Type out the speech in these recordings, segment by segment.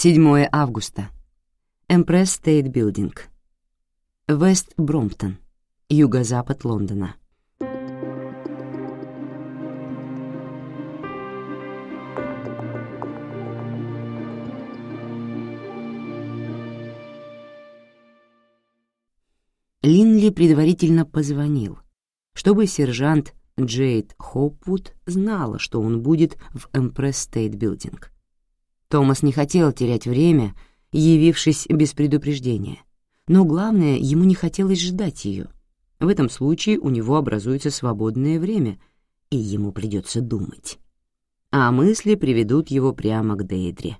7 августа. Эмпресс Стейт Билдинг. Вест Бромптон, юго-запад Лондона. Линли предварительно позвонил, чтобы сержант Джейд Хопвуд знала, что он будет в Эмпресс Стейт Билдинг. Томас не хотел терять время, явившись без предупреждения, но главное, ему не хотелось ждать ее. В этом случае у него образуется свободное время, и ему придется думать. А мысли приведут его прямо к Дейдре.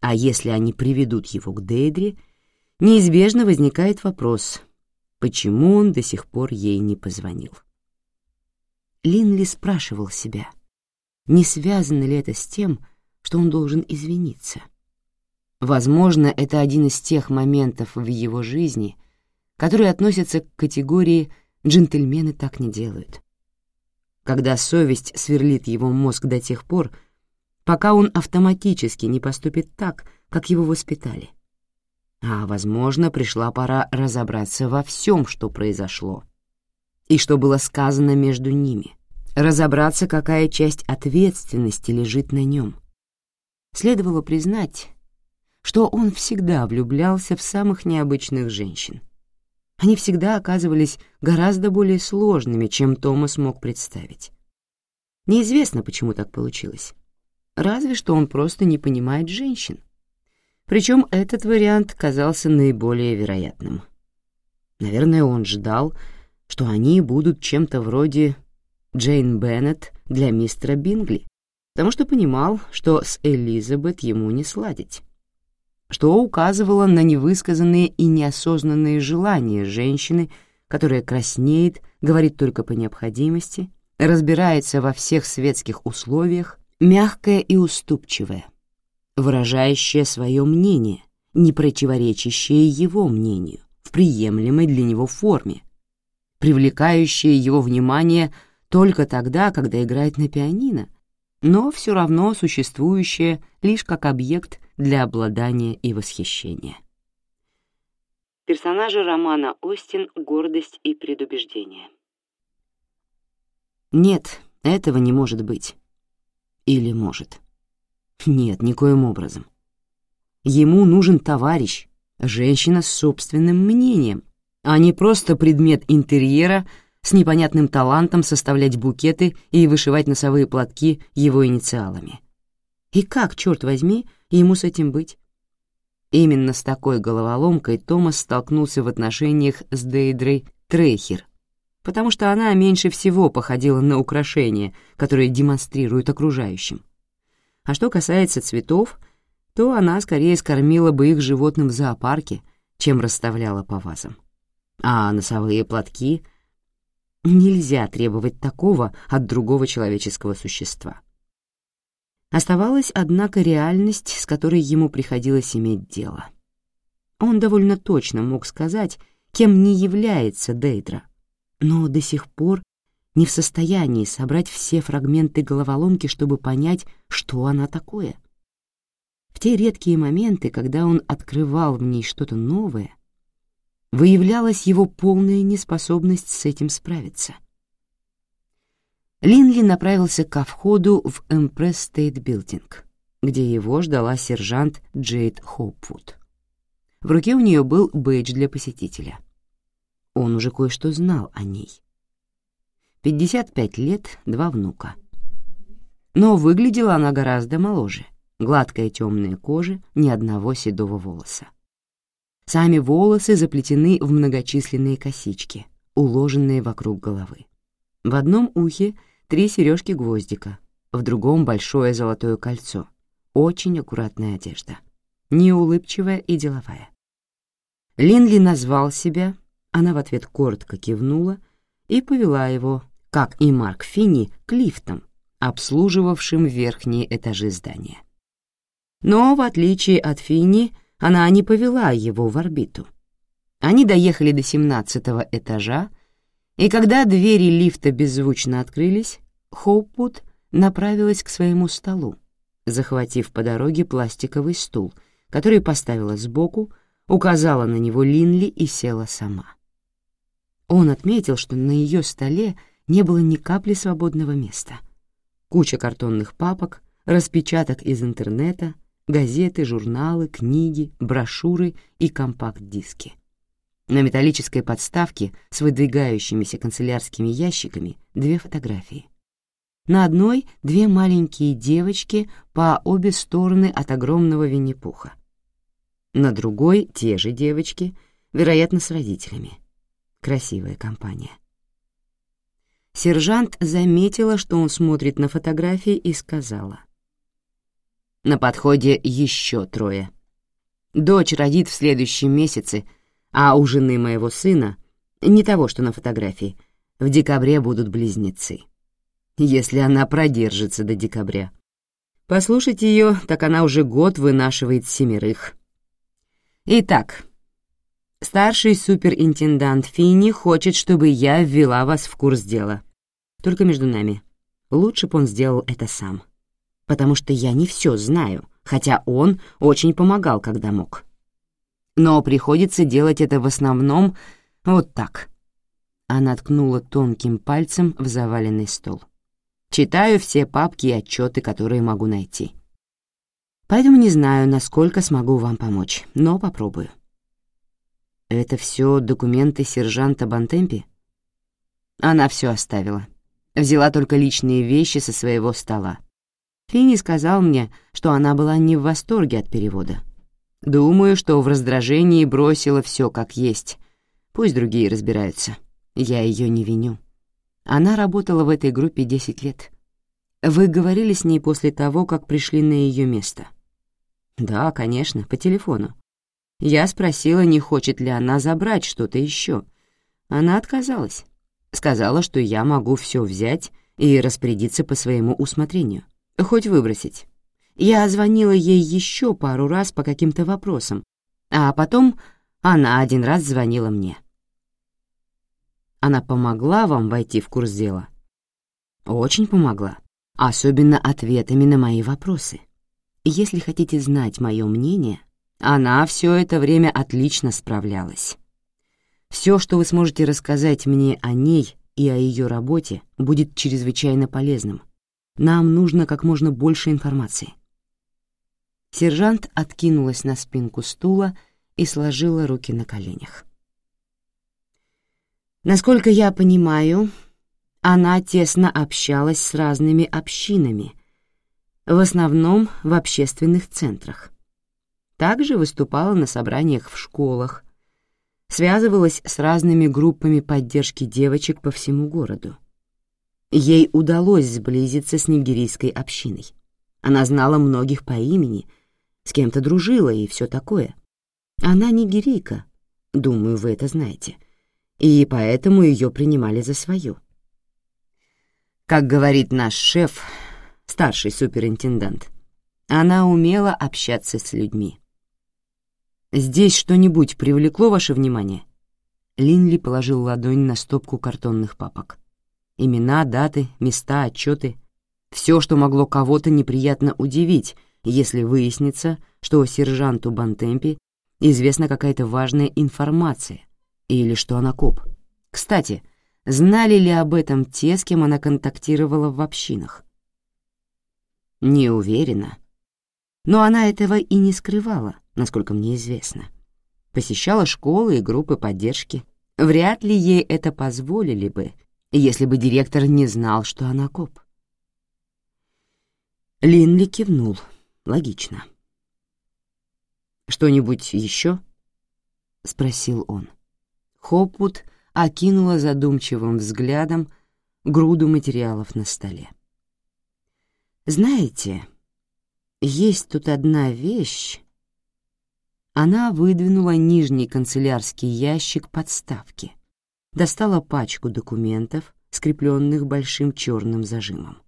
А если они приведут его к Дейдре, неизбежно возникает вопрос — почему он до сих пор ей не позвонил. Линли спрашивал себя, не связано ли это с тем, что он должен извиниться. Возможно, это один из тех моментов в его жизни, которые относятся к категории «джентльмены так не делают». Когда совесть сверлит его мозг до тех пор, пока он автоматически не поступит так, как его воспитали — а, возможно, пришла пора разобраться во всем, что произошло, и что было сказано между ними, разобраться, какая часть ответственности лежит на нем. Следовало признать, что он всегда влюблялся в самых необычных женщин. Они всегда оказывались гораздо более сложными, чем Томас мог представить. Неизвестно, почему так получилось. Разве что он просто не понимает женщин. Причем этот вариант казался наиболее вероятным. Наверное, он ждал, что они будут чем-то вроде Джейн Беннет для мистера Бингли, потому что понимал, что с Элизабет ему не сладить, что указывало на невысказанные и неосознанные желания женщины, которая краснеет, говорит только по необходимости, разбирается во всех светских условиях, мягкая и уступчивая, выражающее свое мнение, не противоречащее его мнению, в приемлемой для него форме, привлекающее его внимание только тогда, когда играет на пианино, но все равно существующее лишь как объект для обладания и восхищения. Персонажи романа Остин «Гордость и предубеждение». Нет, этого не может быть. Или может. Нет, никоим образом. Ему нужен товарищ, женщина с собственным мнением, а не просто предмет интерьера с непонятным талантом составлять букеты и вышивать носовые платки его инициалами. И как, черт возьми, ему с этим быть? Именно с такой головоломкой Томас столкнулся в отношениях с Дейдрой Трейхер, потому что она меньше всего походила на украшение, которое демонстрируют окружающим. А что касается цветов, то она скорее скормила бы их животным в зоопарке, чем расставляла по вазам. А носовые платки — нельзя требовать такого от другого человеческого существа. Оставалась, однако, реальность, с которой ему приходилось иметь дело. Он довольно точно мог сказать, кем не является Дейдра, но до сих пор не в состоянии собрать все фрагменты головоломки, чтобы понять, что она такое. В те редкие моменты, когда он открывал в ней что-то новое, выявлялась его полная неспособность с этим справиться. Линли направился ко входу в Эмпресс Стейт Билдинг, где его ждала сержант Джейд Хопвуд. В руке у нее был бейдж для посетителя. Он уже кое-что знал о ней. 55 лет, два внука. Но выглядела она гораздо моложе, гладкая темная кожа, ни одного седого волоса. Сами волосы заплетены в многочисленные косички, уложенные вокруг головы. В одном ухе три сережки гвоздика, в другом большое золотое кольцо. Очень аккуратная одежда, неулыбчивая и деловая. Линли назвал себя, она в ответ коротко кивнула и повела его, как и Марк Финни, к лифтам, обслуживавшим верхние этажи здания. Но, в отличие от Финни, она не повела его в орбиту. Они доехали до семнадцатого этажа, и когда двери лифта беззвучно открылись, Хоупвуд направилась к своему столу, захватив по дороге пластиковый стул, который поставила сбоку, указала на него Линли и села сама. Он отметил, что на ее столе не было ни капли свободного места. Куча картонных папок, распечаток из интернета, газеты, журналы, книги, брошюры и компакт-диски. На металлической подставке с выдвигающимися канцелярскими ящиками две фотографии. На одной две маленькие девочки по обе стороны от огромного Винни-Пуха. На другой те же девочки, вероятно, с родителями. Красивая компания. Сержант заметила, что он смотрит на фотографии и сказала. На подходе еще трое. Дочь родит в следующем месяце — а у жены моего сына, не того, что на фотографии, в декабре будут близнецы. Если она продержится до декабря. Послушать ее, так она уже год вынашивает семерых. Итак, старший суперинтендант Финни хочет, чтобы я ввела вас в курс дела. Только между нами. Лучше бы он сделал это сам. Потому что я не все знаю, хотя он очень помогал, когда мог но приходится делать это в основном вот так. Она ткнула тонким пальцем в заваленный стол. Читаю все папки и отчеты, которые могу найти. Поэтому не знаю, насколько смогу вам помочь, но попробую. Это все документы сержанта Бантемпи? Она все оставила. Взяла только личные вещи со своего стола. Финни сказал мне, что она была не в восторге от перевода, Думаю, что в раздражении бросила все как есть. Пусть другие разбираются. Я ее не виню. Она работала в этой группе 10 лет. Вы говорили с ней после того, как пришли на ее место? Да, конечно, по телефону. Я спросила, не хочет ли она забрать что-то еще. Она отказалась. Сказала, что я могу все взять и распорядиться по своему усмотрению. Хоть выбросить. Я звонила ей еще пару раз по каким-то вопросам, а потом она один раз звонила мне. Она помогла вам войти в курс дела? Очень помогла, особенно ответами на мои вопросы. Если хотите знать мое мнение, она все это время отлично справлялась. Все, что вы сможете рассказать мне о ней и о ее работе, будет чрезвычайно полезным. Нам нужно как можно больше информации. Сержант откинулась на спинку стула и сложила руки на коленях. Насколько я понимаю, она тесно общалась с разными общинами, в основном в общественных центрах. Также выступала на собраниях в школах, связывалась с разными группами поддержки девочек по всему городу. Ей удалось сблизиться с нигерийской общиной. Она знала многих по имени — с кем-то дружила и все такое. Она не гирика, думаю, вы это знаете, и поэтому ее принимали за свою. Как говорит наш шеф, старший суперинтендант, она умела общаться с людьми. «Здесь что-нибудь привлекло ваше внимание?» Линли положил ладонь на стопку картонных папок. Имена, даты, места, отчеты — все, что могло кого-то неприятно удивить — если выяснится, что сержанту Бантемпи известна какая-то важная информация или что она коп. Кстати, знали ли об этом те, с кем она контактировала в общинах? Не уверена. Но она этого и не скрывала, насколько мне известно. Посещала школы и группы поддержки. Вряд ли ей это позволили бы, если бы директор не знал, что она коп. Линли кивнул. Логично. «Что-нибудь еще?» — спросил он. Хопвуд окинула задумчивым взглядом груду материалов на столе. «Знаете, есть тут одна вещь...» Она выдвинула нижний канцелярский ящик подставки, достала пачку документов, скрепленных большим черным зажимом.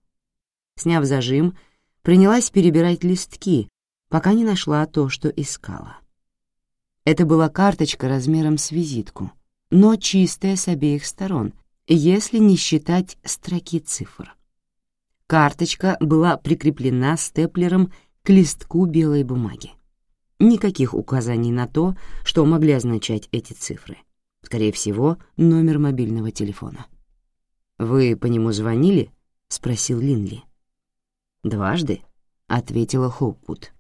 Сняв зажим, принялась перебирать листки, пока не нашла то, что искала. Это была карточка размером с визитку, но чистая с обеих сторон, если не считать строки цифр. Карточка была прикреплена степлером к листку белой бумаги. Никаких указаний на то, что могли означать эти цифры. Скорее всего, номер мобильного телефона. «Вы по нему звонили?» — спросил Линли. «Дважды», — ответила Хоупут.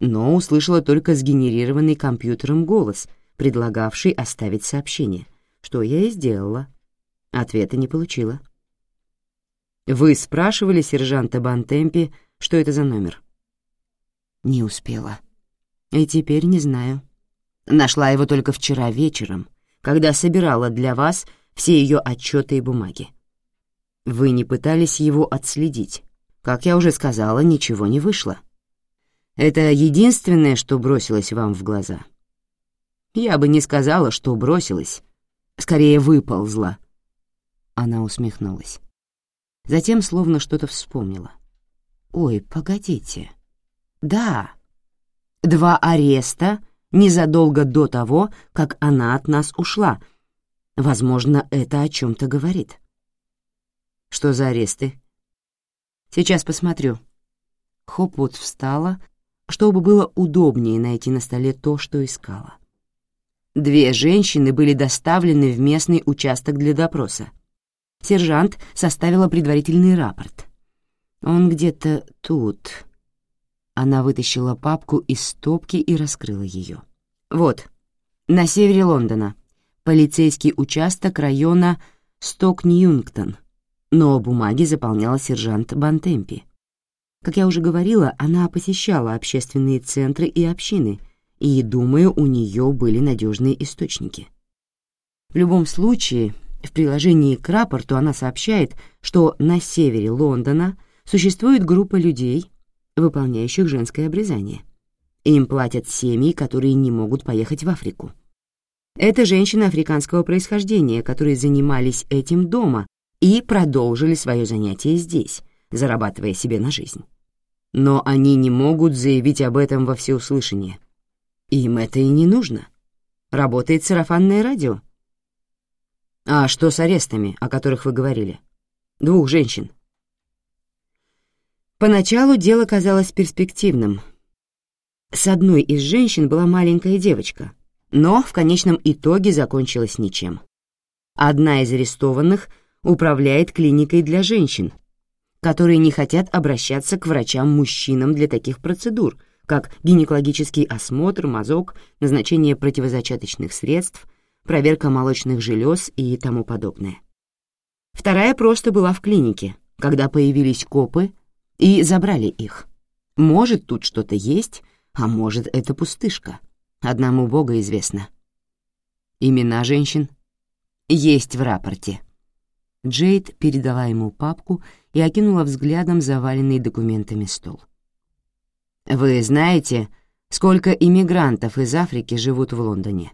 Но услышала только сгенерированный компьютером голос, предлагавший оставить сообщение, что я и сделала. Ответа не получила. «Вы спрашивали сержанта Бантемпи, что это за номер?» «Не успела», и теперь не знаю. Нашла его только вчера вечером, когда собирала для вас все ее отчеты и бумаги. Вы не пытались его отследить. Как я уже сказала, ничего не вышло. Это единственное, что бросилось вам в глаза. Я бы не сказала, что бросилась. Скорее, выползла. Она усмехнулась. Затем словно что-то вспомнила. «Ой, погодите. Да, Два ареста незадолго до того, как она от нас ушла. Возможно, это о чем-то говорит. Что за аресты? Сейчас посмотрю. Хопвуд встала, чтобы было удобнее найти на столе то, что искала. Две женщины были доставлены в местный участок для допроса. Сержант составила предварительный рапорт. Он где-то тут. Она вытащила папку из стопки и раскрыла ее. «Вот, на севере Лондона. Полицейский участок района Сток-Ньюнгтон. Но бумаги заполняла сержант Бантемпи. Как я уже говорила, она посещала общественные центры и общины, и, думаю, у нее были надежные источники. В любом случае, в приложении к рапорту она сообщает, что на севере Лондона существует группа людей, выполняющих женское обрезание. Им платят семьи, которые не могут поехать в Африку. Это женщины африканского происхождения, которые занимались этим дома и продолжили свое занятие здесь, зарабатывая себе на жизнь. Но они не могут заявить об этом во всеуслышание. Им это и не нужно. Работает сарафанное радио. А что с арестами, о которых вы говорили? Двух женщин. Поначалу дело казалось перспективным. С одной из женщин была маленькая девочка, но в конечном итоге закончилось ничем. Одна из арестованных управляет клиникой для женщин, которые не хотят обращаться к врачам-мужчинам для таких процедур, как гинекологический осмотр, мазок, назначение противозачаточных средств, проверка молочных желез и тому подобное. Вторая просто была в клинике, когда появились копы и забрали их. Может, тут что-то есть, а может, это пустышка. Одному Бога известно. Имена женщин есть в рапорте. Джейд передала ему папку и окинула взглядом заваленный документами стол. «Вы знаете, сколько иммигрантов из Африки живут в Лондоне?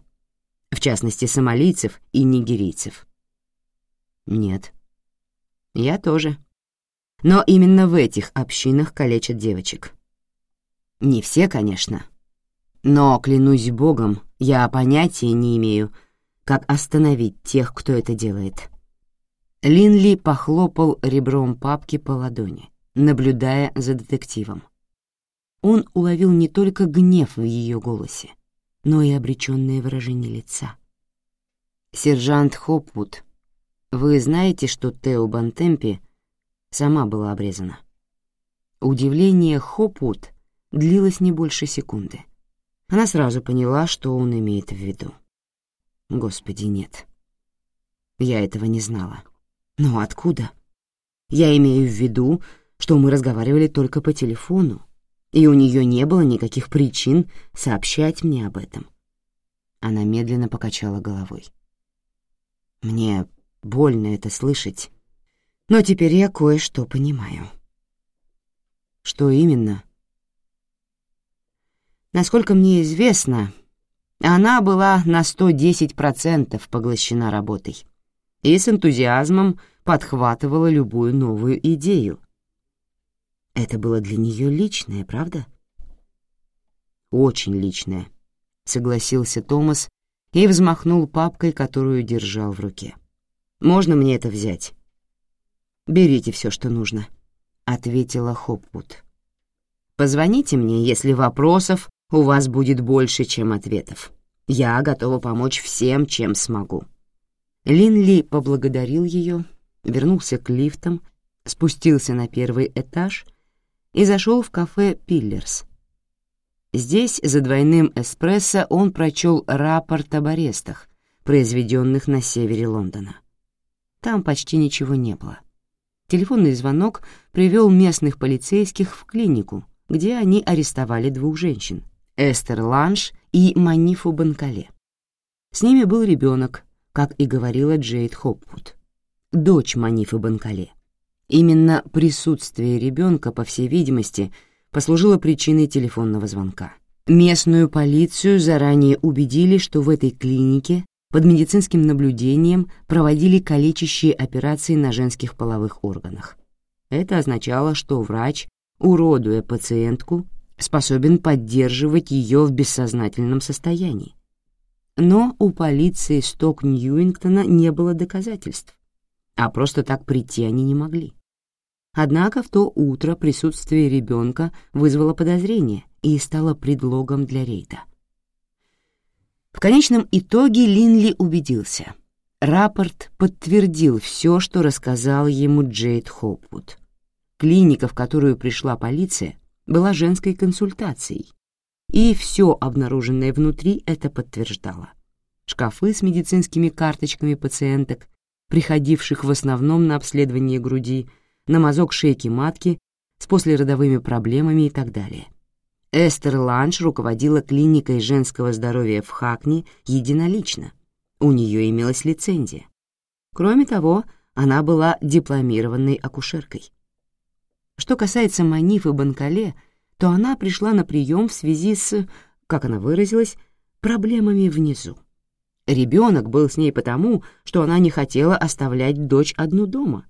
В частности, сомалийцев и нигерийцев?» «Нет». «Я тоже», но именно в этих общинах калечат девочек. Не все, конечно. Но, клянусь богом, я понятия не имею, как остановить тех, кто это делает. Линли похлопал ребром папки по ладони, наблюдая за детективом. Он уловил не только гнев в ее голосе, но и обреченное выражение лица. «Сержант Хопвуд, вы знаете, что Тео Бантемпи сама была обрезана. Удивление Хопут длилось не больше секунды. Она сразу поняла, что он имеет в виду. Господи, нет. Я этого не знала. Но откуда? Я имею в виду, что мы разговаривали только по телефону, и у нее не было никаких причин сообщать мне об этом. Она медленно покачала головой. Мне больно это слышать, но теперь я кое-что понимаю. Что именно? Насколько мне известно, она была на 110% поглощена работой и с энтузиазмом подхватывала любую новую идею. Это было для нее личное, правда? Очень личное, согласился Томас и взмахнул папкой, которую держал в руке. Можно мне это взять? Берите все, что нужно. ответила Хопвуд. «Позвоните мне, если вопросов у вас будет больше, чем ответов. Я готова помочь всем, чем смогу». Линли поблагодарил ее, вернулся к лифтам, спустился на первый этаж и зашел в кафе «Пиллерс». Здесь, за двойным эспрессо, он прочел рапорт об арестах, произведенных на севере Лондона. Там почти ничего не было. Телефонный звонок привел местных полицейских в клинику, где они арестовали двух женщин — Эстер Ланш и Манифу Банкале. С ними был ребенок, как и говорила Джейд Хопвуд, дочь Манифы Банкале. Именно присутствие ребенка, по всей видимости, послужило причиной телефонного звонка. Местную полицию заранее убедили, что в этой клинике под медицинским наблюдением проводили калечащие операции на женских половых органах. Это означало, что врач, уродуя пациентку, способен поддерживать ее в бессознательном состоянии. Но у полиции Сток Ньюингтона не было доказательств, а просто так прийти они не могли. Однако в то утро присутствие ребенка вызвало подозрение и стало предлогом для рейда. В конечном итоге Линли убедился. Рапорт подтвердил все, что рассказал ему Джейд Хопвуд. Клиника, в которую пришла полиция, была женской консультацией, и все обнаруженное внутри это подтверждало. Шкафы с медицинскими карточками пациенток, приходивших в основном на обследование груди, на мазок шейки матки с послеродовыми проблемами и так далее — Эстер Ланш руководила клиникой женского здоровья в Хакни единолично. У нее имелась лицензия. Кроме того, она была дипломированной акушеркой. Что касается Маниф и Банкале, то она пришла на прием в связи с, как она выразилась, проблемами внизу. Ребенок был с ней потому, что она не хотела оставлять дочь одну дома.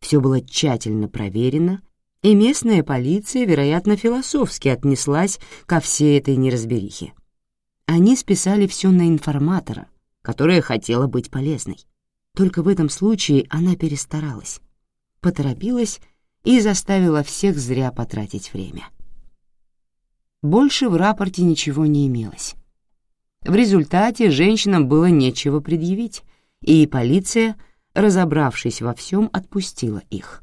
Все было тщательно проверено и местная полиция, вероятно, философски отнеслась ко всей этой неразберихе. Они списали все на информатора, которая хотела быть полезной. Только в этом случае она перестаралась, поторопилась и заставила всех зря потратить время. Больше в рапорте ничего не имелось. В результате женщинам было нечего предъявить, и полиция, разобравшись во всем, отпустила их.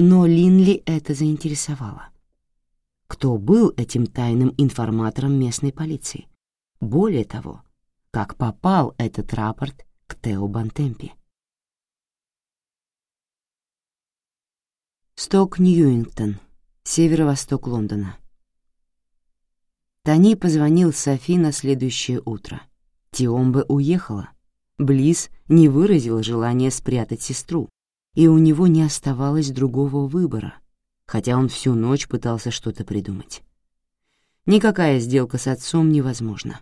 Но Линли это заинтересовало. Кто был этим тайным информатором местной полиции? Более того, как попал этот рапорт к Тео Бантемпи? Сток Ньюингтон, северо-восток Лондона. Тони позвонил Софи на следующее утро. Тиомбе уехала. Близ не выразил желания спрятать сестру, и у него не оставалось другого выбора, хотя он всю ночь пытался что-то придумать. Никакая сделка с отцом невозможна.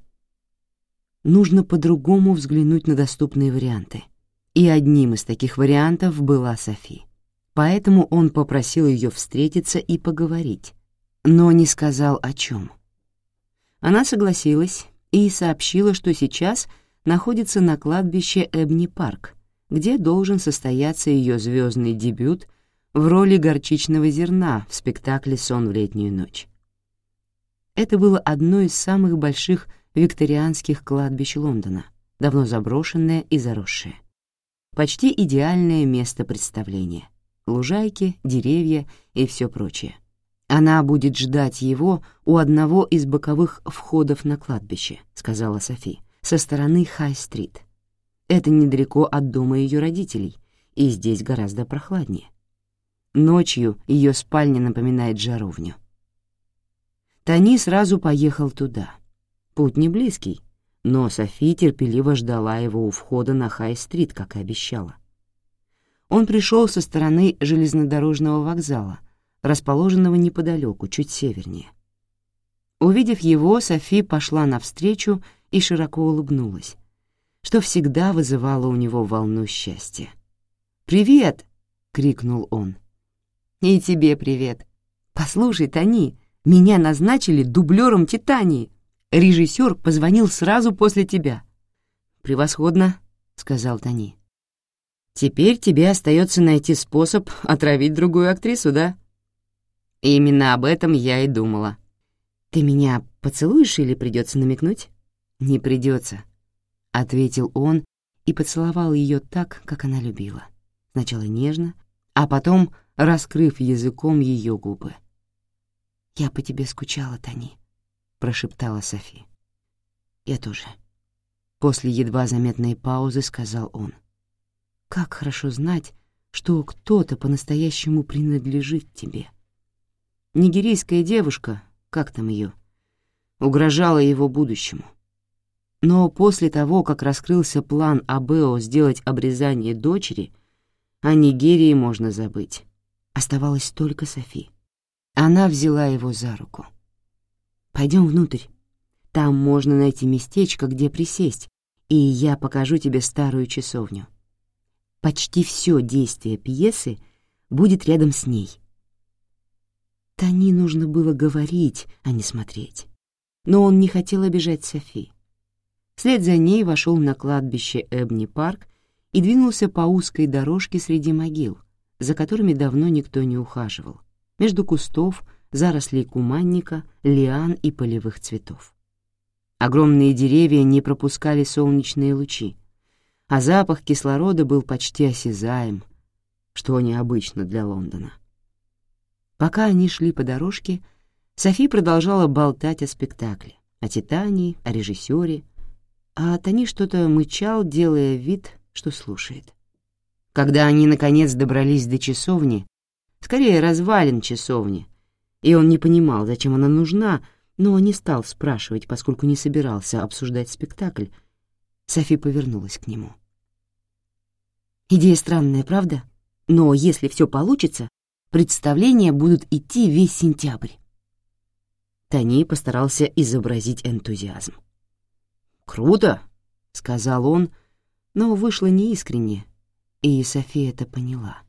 Нужно по-другому взглянуть на доступные варианты. И одним из таких вариантов была Софи. Поэтому он попросил ее встретиться и поговорить, но не сказал о чем. Она согласилась и сообщила, что сейчас находится на кладбище Эбни-парк, где должен состояться ее звездный дебют в роли горчичного зерна в спектакле «Сон в летнюю ночь». Это было одно из самых больших викторианских кладбищ Лондона, давно заброшенное и заросшее. Почти идеальное место представления. Лужайки, деревья и все прочее. Она будет ждать его у одного из боковых входов на кладбище, сказала Софи, со стороны Хай-стрит. Это недалеко от дома ее родителей, и здесь гораздо прохладнее. Ночью ее спальня напоминает жаровню. Тони сразу поехал туда. Путь не близкий, но Софи терпеливо ждала его у входа на Хай-стрит, как и обещала. Он пришел со стороны железнодорожного вокзала, расположенного неподалеку, чуть севернее. Увидев его, Софи пошла навстречу и широко улыбнулась, что всегда вызывало у него волну счастья. «Привет!» — крикнул он. «И тебе привет! Послушай, Тони, меня назначили дублером Титании. Режиссер позвонил сразу после тебя». «Превосходно», — сказал Тони. Теперь тебе остается найти способ отравить другую актрису, да? Именно об этом я и думала. Ты меня поцелуешь или придется намекнуть? Не придется, ответил он и поцеловал ее так, как она любила. Сначала нежно, а потом раскрыв языком ее губы. «Я по тебе скучала, Тони», — прошептала Софи. «Я тоже». После едва заметной паузы сказал он. «Как хорошо знать, что кто-то по-настоящему принадлежит тебе». Нигерийская девушка, как там ее, угрожала его будущему. Но после того, как раскрылся план Абео сделать обрезание дочери, о Нигерии можно забыть. Оставалась только Софи. Она взяла его за руку. «Пойдем внутрь. Там можно найти местечко, где присесть, и я покажу тебе старую часовню. Почти все действие пьесы будет рядом с ней». Тони нужно было говорить, а не смотреть. Но он не хотел обижать Софи. Вслед за ней вошел на кладбище Эбни-парк и двинулся по узкой дорожке среди могил, за которыми давно никто не ухаживал, между кустов, зарослей куманника, лиан и полевых цветов. Огромные деревья не пропускали солнечные лучи, а запах кислорода был почти осязаем, что необычно для Лондона. Пока они шли по дорожке, Софи продолжала болтать о спектакле, о «Титании», о режиссере, а Тони что-то мычал, делая вид, что слушает. Когда они, наконец, добрались до часовни, скорее развалин часовни, и он не понимал, зачем она нужна, но не стал спрашивать, поскольку не собирался обсуждать спектакль, Софи повернулась к нему. «Идея странная, правда? Но если все получится, представления будут идти весь сентябрь». Тони постарался изобразить энтузиазм. «Круто!» — сказал он, но вышло неискренне, и София это поняла.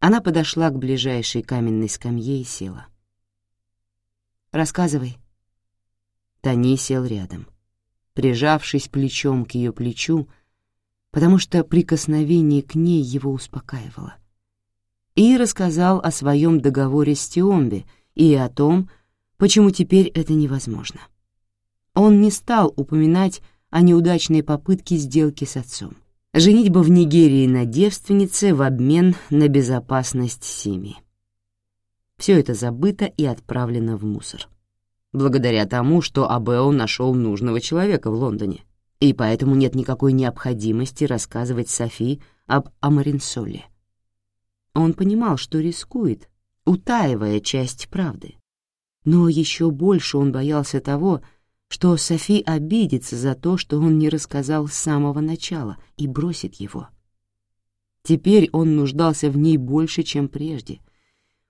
Она подошла к ближайшей каменной скамье и села. «Рассказывай». Тони сел рядом, прижавшись плечом к ее плечу, потому что прикосновение к ней его успокаивало. И рассказал о своем договоре с Тиомби и о том, почему теперь это невозможно. Он не стал упоминать о неудачной попытке сделки с отцом. Женитьба в Нигерии на девственнице в обмен на безопасность семьи. Все это забыто и отправлено в мусор. Благодаря тому, что Абео нашел нужного человека в Лондоне, и поэтому нет никакой необходимости рассказывать Софи об Амаринсоле. Он понимал, что рискует, утаивая часть правды. Но еще больше он боялся того, что Софи обидится за то, что он не рассказал с самого начала и бросит его. Теперь он нуждался в ней больше, чем прежде,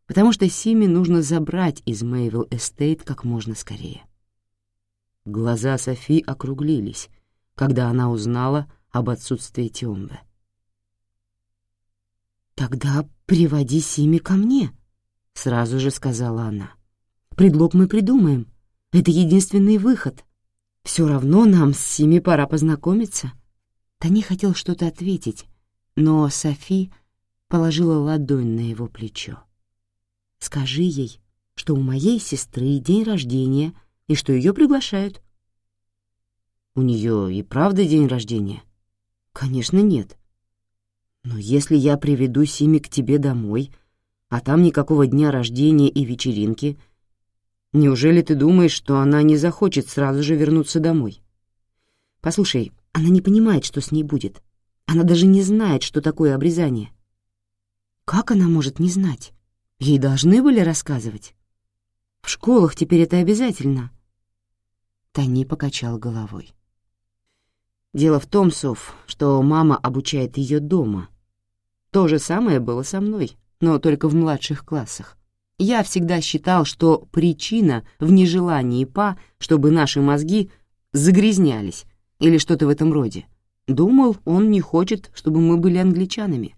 потому что Симе нужно забрать из Мэйвилл Эстейт как можно скорее. Глаза Софи округлились, когда она узнала об отсутствии Тиомбе. «Тогда приводи Сими ко мне», — сразу же сказала она. «Предлог мы придумаем. Это единственный выход. Все равно нам с Сими пора познакомиться». Тони хотел что-то ответить, но Софи положила ладонь на его плечо. «Скажи ей, что у моей сестры день рождения и что ее приглашают». «У нее и правда день рождения?» «Конечно, нет. Но если я приведу Сими к тебе домой, а там никакого дня рождения и вечеринки — Неужели ты думаешь, что она не захочет сразу же вернуться домой? Послушай, она не понимает, что с ней будет. Она даже не знает, что такое обрезание. Как она может не знать? Ей должны были рассказывать. В школах теперь это обязательно. Тони покачал головой. Дело в том, Соф, что мама обучает ее дома. То же самое было со мной, но только в младших классах. Я всегда считал, что причина в нежелании Па, чтобы наши мозги загрязнялись или что-то в этом роде. Думал, он не хочет, чтобы мы были англичанами.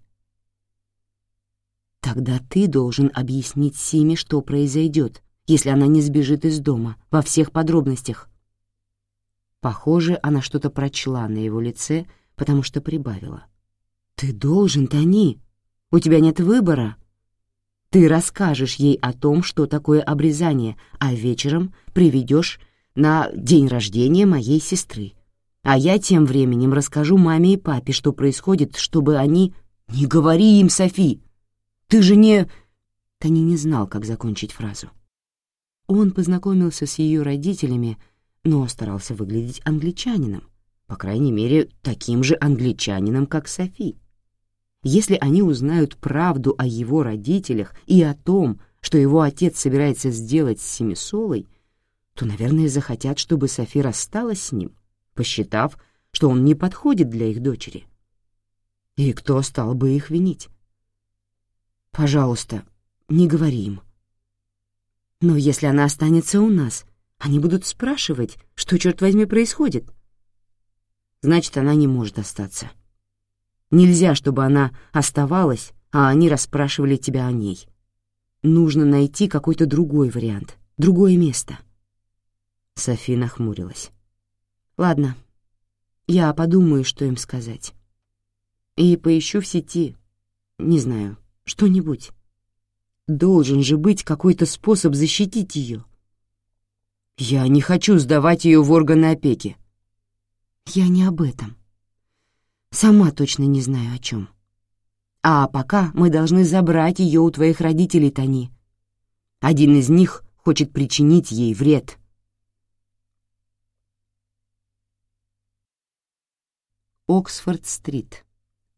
Тогда ты должен объяснить Симе, что произойдет, если она не сбежит из дома, во всех подробностях. Похоже, она что-то прочла на его лице, потому что прибавила. «Ты должен, Тони. У тебя нет выбора. Ты расскажешь ей о том, что такое обрезание, а вечером приведешь на день рождения моей сестры. А я тем временем расскажу маме и папе, что происходит, чтобы они... Не говори им, Софи! Ты же не...» Тони не знал, как закончить фразу. Он познакомился с ее родителями, но старался выглядеть англичанином, по крайней мере, таким же англичанином, как Софи. Если они узнают правду о его родителях и о том, что его отец собирается сделать с Семисолой, то, наверное, захотят, чтобы Софи рассталась с ним, посчитав, что он не подходит для их дочери. И кто стал бы их винить? Пожалуйста, не говори им. Но если она останется у нас, они будут спрашивать, что, черт возьми, происходит. Значит, она не может остаться. Нельзя, чтобы она оставалась, а они расспрашивали тебя о ней. Нужно найти какой-то другой вариант, другое место. Софи нахмурилась. Ладно, я подумаю, что им сказать. И поищу в сети, не знаю, что-нибудь. Должен же быть какой-то способ защитить ее. Я не хочу сдавать ее в органы опеки. Я не об этом. Сама точно не знаю о чем. А пока мы должны забрать ее у твоих родителей, Тони. Один из них хочет причинить ей вред. Оксфорд-стрит,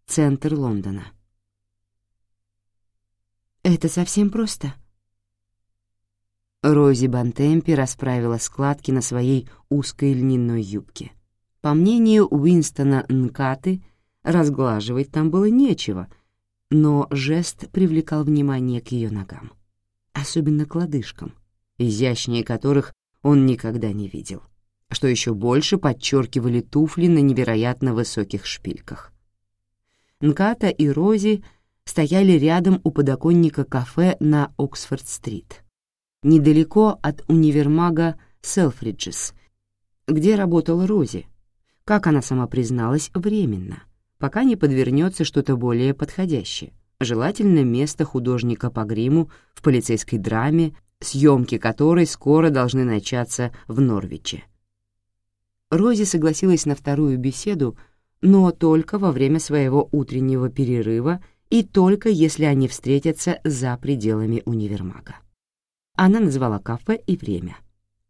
центр Лондона. Это совсем просто. Рози Бантемпи расправила складки на своей узкой льняной юбке. По мнению Уинстона Нкаты, разглаживать там было нечего, но жест привлекал внимание к ее ногам, особенно к лодыжкам, изящнее которых он никогда не видел, что еще больше подчеркивали туфли на невероятно высоких шпильках. Нката и Рози — стояли рядом у подоконника кафе на Оксфорд-стрит, недалеко от универмага Селфриджес, где работала Рози, как она сама призналась, временно, пока не подвернется что-то более подходящее, желательно место художника по гриму в полицейской драме, съемки которой скоро должны начаться в Норвиче. Рози согласилась на вторую беседу, но только во время своего утреннего перерыва и только если они встретятся за пределами универмага. Она назвала кафе и время.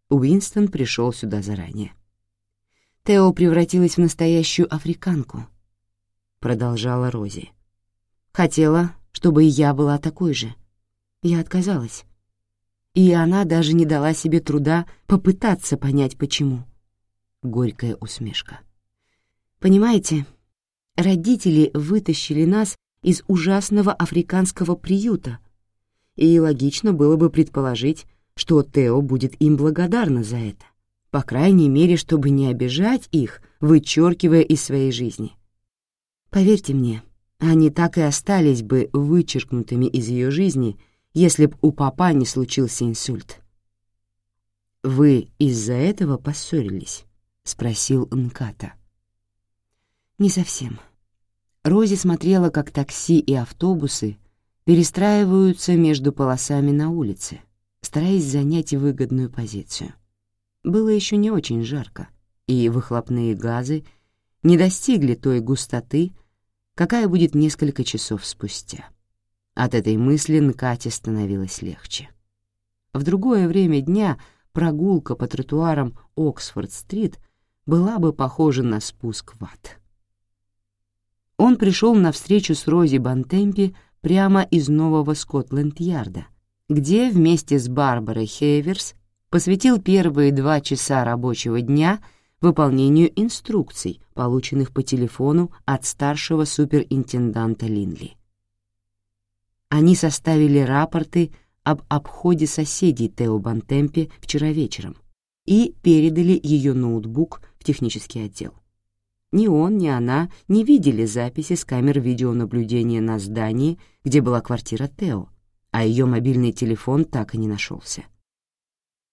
Уинстон пришел сюда заранее. «Тео превратилась в настоящую африканку», — продолжала Рози. «Хотела, чтобы и я была такой же. Я отказалась. И она даже не дала себе труда попытаться понять, почему». Горькая усмешка. «Понимаете, родители вытащили нас из ужасного африканского приюта, и логично было бы предположить, что Тео будет им благодарна за это, по крайней мере, чтобы не обижать их, вычеркивая из своей жизни. Поверьте мне, они так и остались бы вычеркнутыми из ее жизни, если б у папа не случился инсульт. «Вы из-за этого поссорились?» — спросил Нката. «Не совсем», Рози смотрела, как такси и автобусы перестраиваются между полосами на улице, стараясь занять выгодную позицию. Было еще не очень жарко, и выхлопные газы не достигли той густоты, какая будет несколько часов спустя. От этой мысли Нкате становилось легче. В другое время дня прогулка по тротуарам Оксфорд-стрит была бы похожа на спуск в ад он пришел на встречу с Рози Бантемпи прямо из нового Скотланд-Ярда, где вместе с Барбарой Хейверс посвятил первые два часа рабочего дня выполнению инструкций, полученных по телефону от старшего суперинтенданта Линли. Они составили рапорты об обходе соседей Тео Бантемпе вчера вечером и передали ее ноутбук в технический отдел. Ни он, ни она не видели записи с камер видеонаблюдения на здании, где была квартира Тео, а ее мобильный телефон так и не нашелся.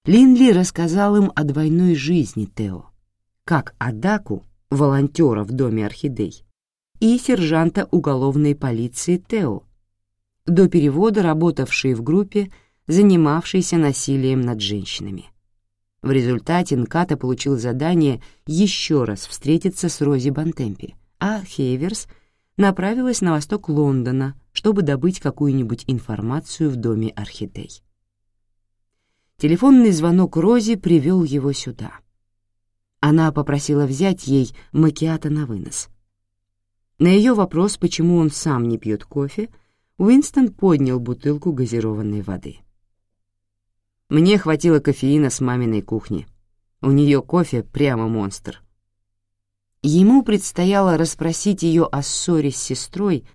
Линли рассказал им о двойной жизни Тео, как Адаку, волонтера в доме орхидей, и сержанта уголовной полиции Тео, до перевода работавшей в группе, занимавшейся насилием над женщинами. В результате Нката получил задание еще раз встретиться с Рози Бантемпи, а Хейверс направилась на восток Лондона, чтобы добыть какую-нибудь информацию в доме Орхидей. Телефонный звонок Рози привел его сюда. Она попросила взять ей макиато на вынос. На ее вопрос, почему он сам не пьет кофе, Уинстон поднял бутылку газированной воды. Мне хватило кофеина с маминой кухни. У нее кофе прямо монстр. Ему предстояло расспросить ее о ссоре с сестрой,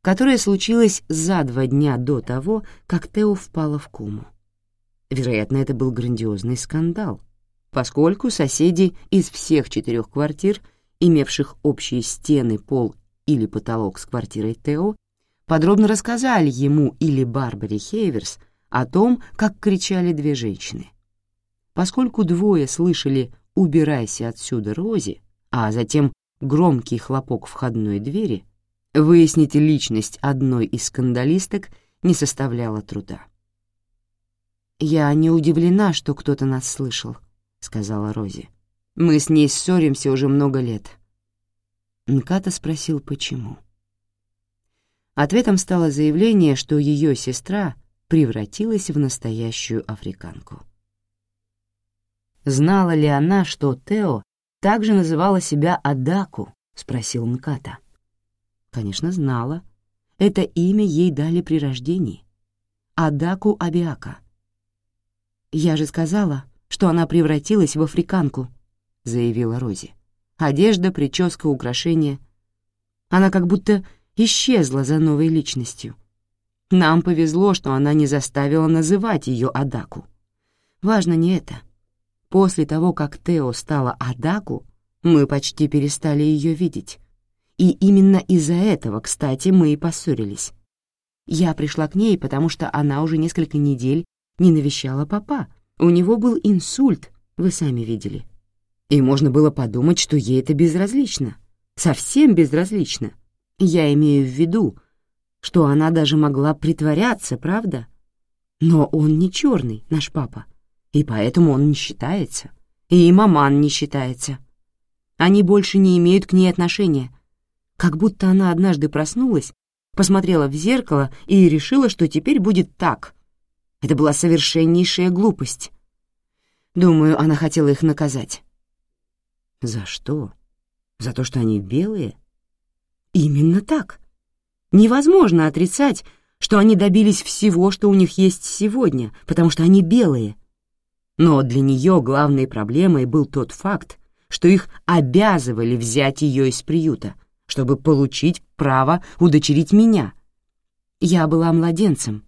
которая случилась за два дня до того, как Тео впала в кому. Вероятно, это был грандиозный скандал, поскольку соседи из всех четырех квартир, имевших общие стены, пол или потолок с квартирой Тео, подробно рассказали ему или Барбаре Хейверс о том, как кричали две женщины. Поскольку двое слышали «убирайся отсюда, Рози», а затем громкий хлопок входной двери, выяснить личность одной из скандалисток не составляло труда. «Я не удивлена, что кто-то нас слышал», — сказала Рози. «Мы с ней ссоримся уже много лет». Нката спросил, почему. Ответом стало заявление, что ее сестра превратилась в настоящую африканку. «Знала ли она, что Тео также называла себя Адаку?» — спросил Мката. «Конечно, знала. Это имя ей дали при рождении. Адаку Абиака. «Я же сказала, что она превратилась в африканку», — заявила Рози. «Одежда, прическа, украшения. Она как будто исчезла за новой личностью. Нам повезло, что она не заставила называть ее Адаку. Важно не это. После того, как Тео стала Адаку, мы почти перестали ее видеть. И именно из-за этого, кстати, мы и поссорились. Я пришла к ней, потому что она уже несколько недель не навещала папа. У него был инсульт, вы сами видели. И можно было подумать, что ей это безразлично. Совсем безразлично. Я имею в виду, что она даже могла притворяться, правда? Но он не черный, наш папа, и поэтому он не считается. И маман не считается. Они больше не имеют к ней отношения. Как будто она однажды проснулась, посмотрела в зеркало и решила, что теперь будет так. Это была совершеннейшая глупость. Думаю, она хотела их наказать. За что? За то, что они белые? Именно так. Невозможно отрицать, что они добились всего, что у них есть сегодня, потому что они белые. Но для нее главной проблемой был тот факт, что их обязывали взять ее из приюта, чтобы получить право удочерить меня. Я была младенцем,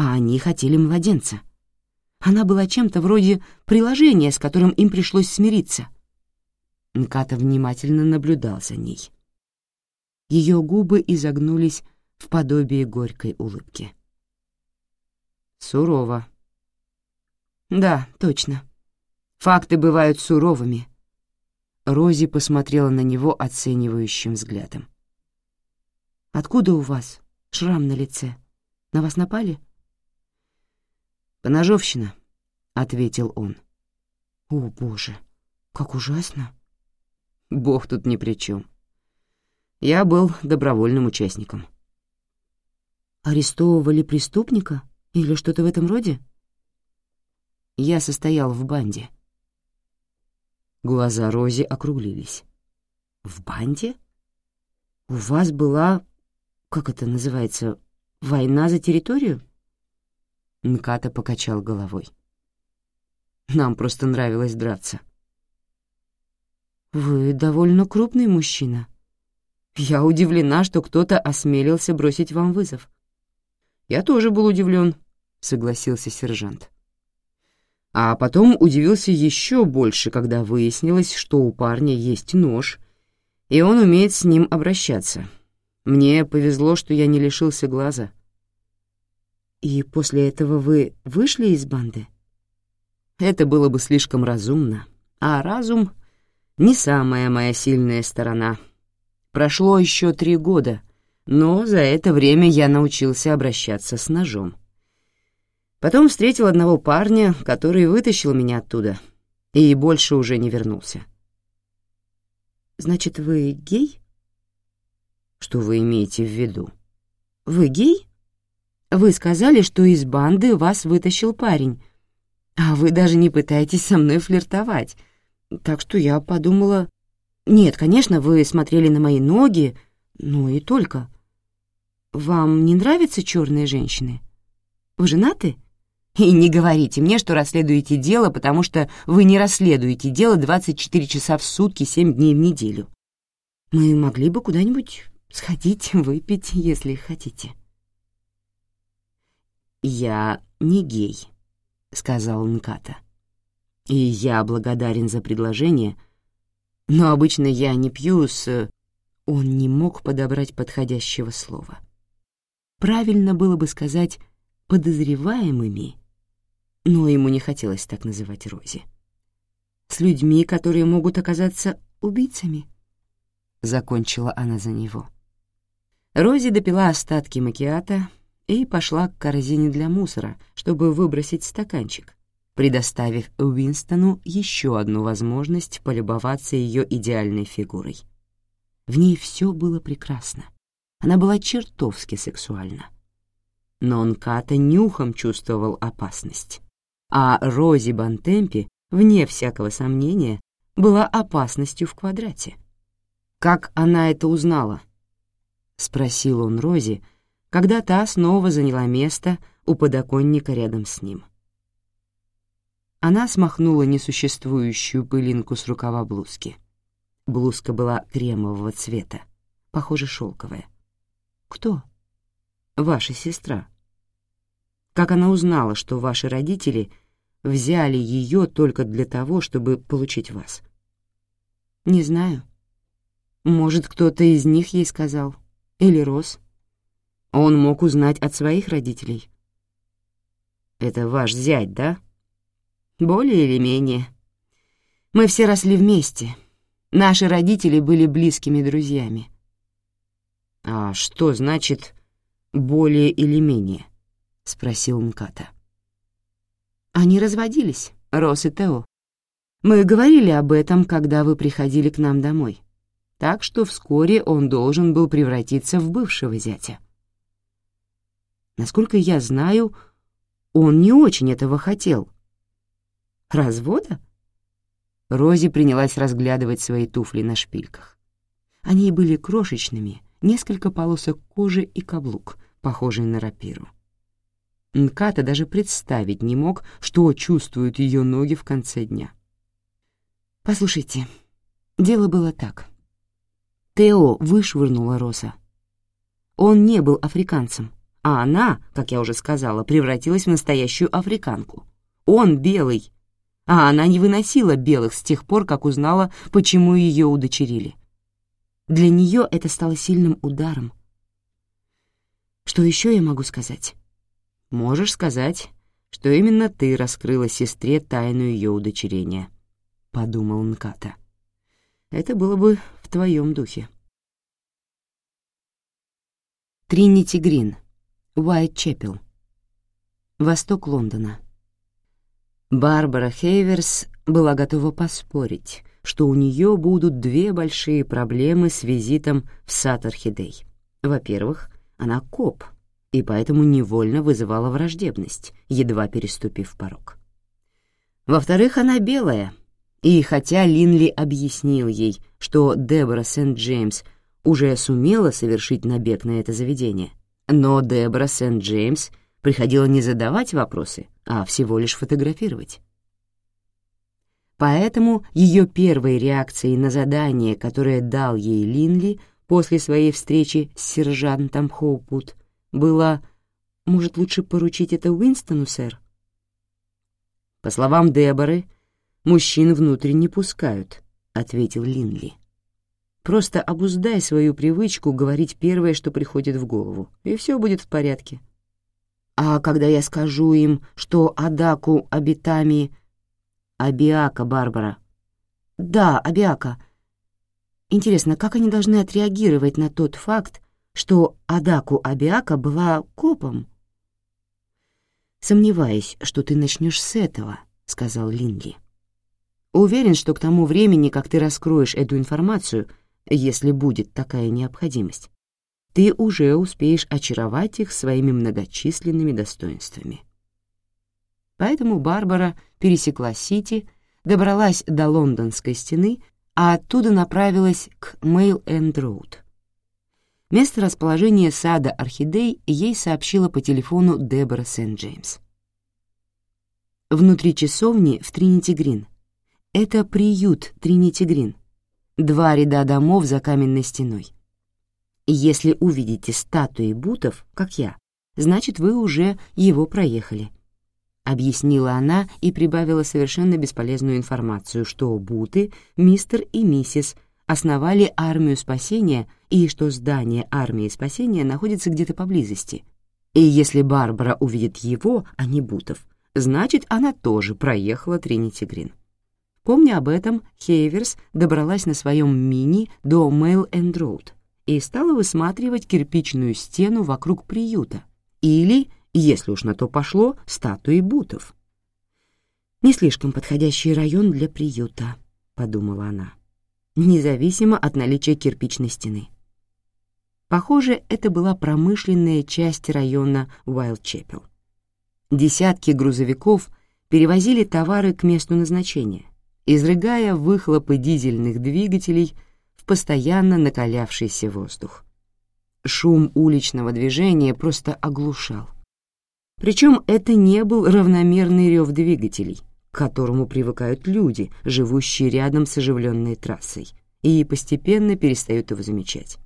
а они хотели младенца. Она была чем-то вроде приложения, с которым им пришлось смириться. Нката внимательно наблюдал за ней. Ее губы изогнулись в подобие горькой улыбки. Сурово. Да, точно. Факты бывают суровыми. Рози посмотрела на него оценивающим взглядом. «Откуда у вас шрам на лице? На вас напали?» «Поножовщина», — ответил он. «О, боже, как ужасно!» «Бог тут ни при чем. Я был добровольным участником». «Арестовывали преступника или что-то в этом роде?» «Я состоял в банде». Глаза Рози округлились. «В банде? У вас была, как это называется, война за территорию?» Нката покачал головой. «Нам просто нравилось драться». «Вы довольно крупный мужчина. Я удивлена, что кто-то осмелился бросить вам вызов». «Я тоже был удивлен», — согласился сержант. А потом удивился еще больше, когда выяснилось, что у парня есть нож, и он умеет с ним обращаться. Мне повезло, что я не лишился глаза. «И после этого вы вышли из банды?» Это было бы слишком разумно, а разум — не самая моя сильная сторона. Прошло еще три года, но за это время я научился обращаться с ножом. Потом встретил одного парня, который вытащил меня оттуда, и больше уже не вернулся. «Значит, вы гей?» «Что вы имеете в виду?» «Вы гей? Вы сказали, что из банды вас вытащил парень, а вы даже не пытаетесь со мной флиртовать. Так что я подумала... Нет, конечно, вы смотрели на мои ноги, ну и только. Вам не нравятся черные женщины? Вы женаты?» И не говорите мне, что расследуете дело, потому что вы не расследуете дело 24 часа в сутки, 7 дней в неделю. Мы могли бы куда-нибудь сходить, выпить, если хотите. «Я не гей», — сказал Нката. «И я благодарен за предложение, но обычно я не пью с...» Он не мог подобрать подходящего слова. Правильно было бы сказать «подозреваемыми», но ему не хотелось так называть Рози. «С людьми, которые могут оказаться убийцами», — закончила она за него. Рози допила остатки макиата и пошла к корзине для мусора, чтобы выбросить стаканчик, предоставив Уинстону еще одну возможность полюбоваться ее идеальной фигурой. В ней все было прекрасно. Она была чертовски сексуальна. Но он Ката нюхом чувствовал опасность а Рози Бантемпи, вне всякого сомнения, была опасностью в квадрате. «Как она это узнала?» — спросил он Рози, когда та снова заняла место у подоконника рядом с ним. Она смахнула несуществующую пылинку с рукава блузки. Блузка была кремового цвета, похоже, шелковая. «Кто?» «Ваша сестра», как она узнала, что ваши родители взяли ее только для того, чтобы получить вас? Не знаю. Может, кто-то из них ей сказал. Или Рос. Он мог узнать от своих родителей. Это ваш зять, да? Более или менее. Мы все росли вместе. Наши родители были близкими друзьями. А что значит «более или менее»? — спросил Мката. «Они разводились, Рос и Тео. Мы говорили об этом, когда вы приходили к нам домой. Так что вскоре он должен был превратиться в бывшего зятя. Насколько я знаю, он не очень этого хотел. Развода?» Рози принялась разглядывать свои туфли на шпильках. Они были крошечными, несколько полосок кожи и каблук, похожий на рапиру. Нката даже представить не мог, что чувствуют ее ноги в конце дня. «Послушайте, дело было так. Тео вышвырнула Роса. Он не был африканцем, а она, как я уже сказала, превратилась в настоящую африканку. Он белый, а она не выносила белых с тех пор, как узнала, почему ее удочерили. Для нее это стало сильным ударом. Что еще я могу сказать? можешь сказать, что именно ты раскрыла сестре тайну ее удочерения», — подумал Нката. «Это было бы в твоем духе». Тринити Грин, Уайт-Чепел, восток Лондона. Барбара Хейверс была готова поспорить, что у нее будут две большие проблемы с визитом в Саттерхидей. Во-первых, она коп — и поэтому невольно вызывала враждебность, едва переступив порог. Во-вторых, она белая, и хотя Линли объяснил ей, что Дебора Сент-Джеймс уже сумела совершить набег на это заведение, но Дебора Сент-Джеймс приходила не задавать вопросы, а всего лишь фотографировать. Поэтому ее первой реакцией на задание, которое дал ей Линли после своей встречи с сержантом Хоупут, было «Может, лучше поручить это Уинстону, сэр?» «По словам Деборы, мужчин внутрь не пускают», — ответил Линли. «Просто обуздай свою привычку говорить первое, что приходит в голову, и все будет в порядке». «А когда я скажу им, что Адаку обитами...» «Абиака, Барбара». «Да, Абиака. Интересно, как они должны отреагировать на тот факт, что Адаку Абиака была копом? «Сомневаюсь, что ты начнешь с этого», — сказал Линли. «Уверен, что к тому времени, как ты раскроешь эту информацию, если будет такая необходимость, ты уже успеешь очаровать их своими многочисленными достоинствами». Поэтому Барбара пересекла Сити, добралась до Лондонской стены, а оттуда направилась к Мейл-Энд-Роуд. Место расположения сада орхидей ей сообщила по телефону Дебора Сент-Джеймс. Внутри часовни в Тринити-Грин. Это приют Тринити-Грин. Два ряда домов за каменной стеной. Если увидите статуи Бутов, как я, значит, вы уже его проехали. Объяснила она и прибавила совершенно бесполезную информацию, что Буты, мистер и миссис — основали армию спасения и что здание армии спасения находится где-то поблизости. И если Барбара увидит его, а не Бутов, значит, она тоже проехала Тринити Грин. Помня об этом, Хейверс добралась на своем мини до Мэйл-энд-Роуд и стала высматривать кирпичную стену вокруг приюта или, если уж на то пошло, статуи Бутов. «Не слишком подходящий район для приюта», — подумала она независимо от наличия кирпичной стены. Похоже, это была промышленная часть района Уайлдчепел. Десятки грузовиков перевозили товары к месту назначения, изрыгая выхлопы дизельных двигателей в постоянно накалявшийся воздух. Шум уличного движения просто оглушал. Причем это не был равномерный рев двигателей, к которому привыкают люди, живущие рядом с оживленной трассой, и постепенно перестают его замечать.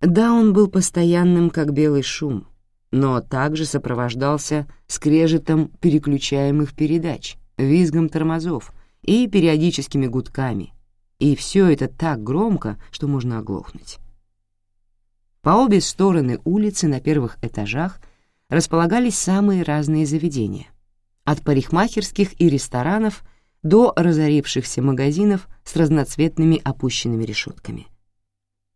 Да, он был постоянным, как белый шум, но также сопровождался скрежетом переключаемых передач, визгом тормозов и периодическими гудками, и все это так громко, что можно оглохнуть. По обе стороны улицы на первых этажах располагались самые разные заведения, от парикмахерских и ресторанов до разорившихся магазинов с разноцветными опущенными решетками.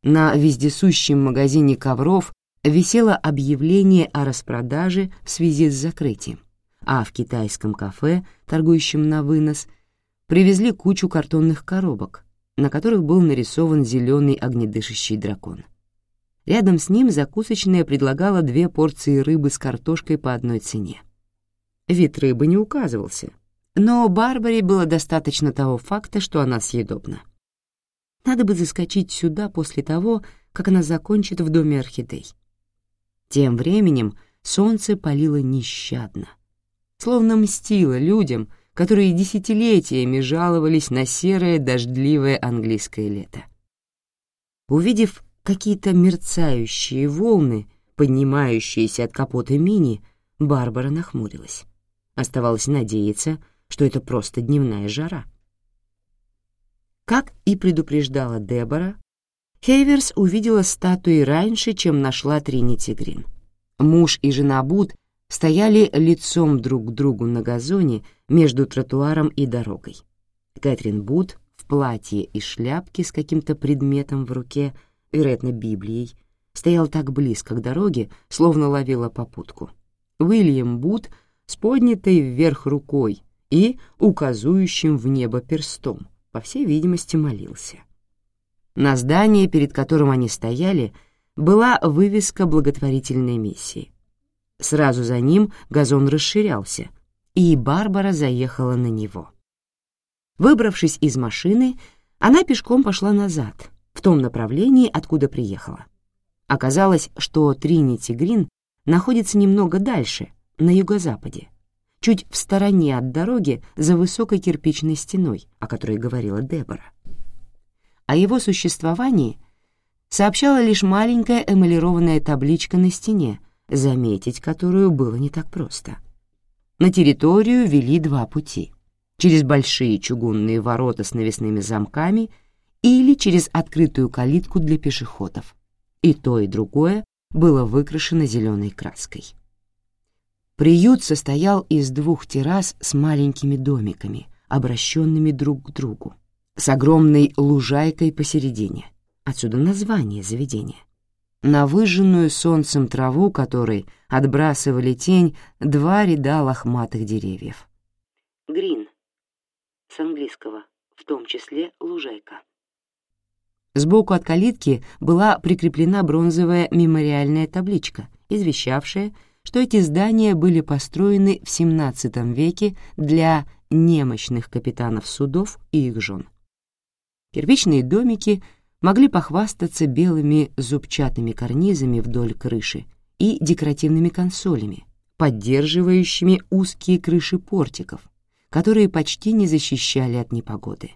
На вездесущем магазине ковров висело объявление о распродаже в связи с закрытием, а в китайском кафе, торгующем на вынос, привезли кучу картонных коробок, на которых был нарисован зеленый огнедышащий дракон. Рядом с ним закусочная предлагала две порции рыбы с картошкой по одной цене. Вид рыбы не указывался, но Барбаре было достаточно того факта, что она съедобна. Надо бы заскочить сюда после того, как она закончит в доме орхидей. Тем временем солнце палило нещадно, словно мстило людям, которые десятилетиями жаловались на серое дождливое английское лето. Увидев какие-то мерцающие волны, поднимающиеся от капота мини, Барбара нахмурилась. Оставалось надеяться, что это просто дневная жара. Как и предупреждала Дебора, Хейверс увидела статуи раньше, чем нашла Тринити Грин. Муж и жена Буд стояли лицом друг к другу на газоне между тротуаром и дорогой. Кэтрин Буд в платье и шляпке с каким-то предметом в руке, вероятно, Библией, стоял так близко к дороге, словно ловила попутку. Уильям Буд — с поднятой вверх рукой и указующим в небо перстом, по всей видимости, молился. На здании, перед которым они стояли, была вывеска благотворительной миссии. Сразу за ним газон расширялся, и Барбара заехала на него. Выбравшись из машины, она пешком пошла назад, в том направлении, откуда приехала. Оказалось, что Тринити Грин находится немного дальше — на юго-западе, чуть в стороне от дороги за высокой кирпичной стеной, о которой говорила Дебора. О его существовании сообщала лишь маленькая эмалированная табличка на стене, заметить которую было не так просто. На территорию вели два пути — через большие чугунные ворота с навесными замками или через открытую калитку для пешеходов. И то, и другое было выкрашено зеленой краской. Приют состоял из двух террас с маленькими домиками, обращенными друг к другу, с огромной лужайкой посередине, отсюда название заведения, на выжженную солнцем траву которой отбрасывали тень два ряда лохматых деревьев. Грин, с английского, в том числе лужайка. Сбоку от калитки была прикреплена бронзовая мемориальная табличка, извещавшая, что эти здания были построены в XVII веке для немощных капитанов судов и их жен. Кирпичные домики могли похвастаться белыми зубчатыми карнизами вдоль крыши и декоративными консолями, поддерживающими узкие крыши портиков, которые почти не защищали от непогоды.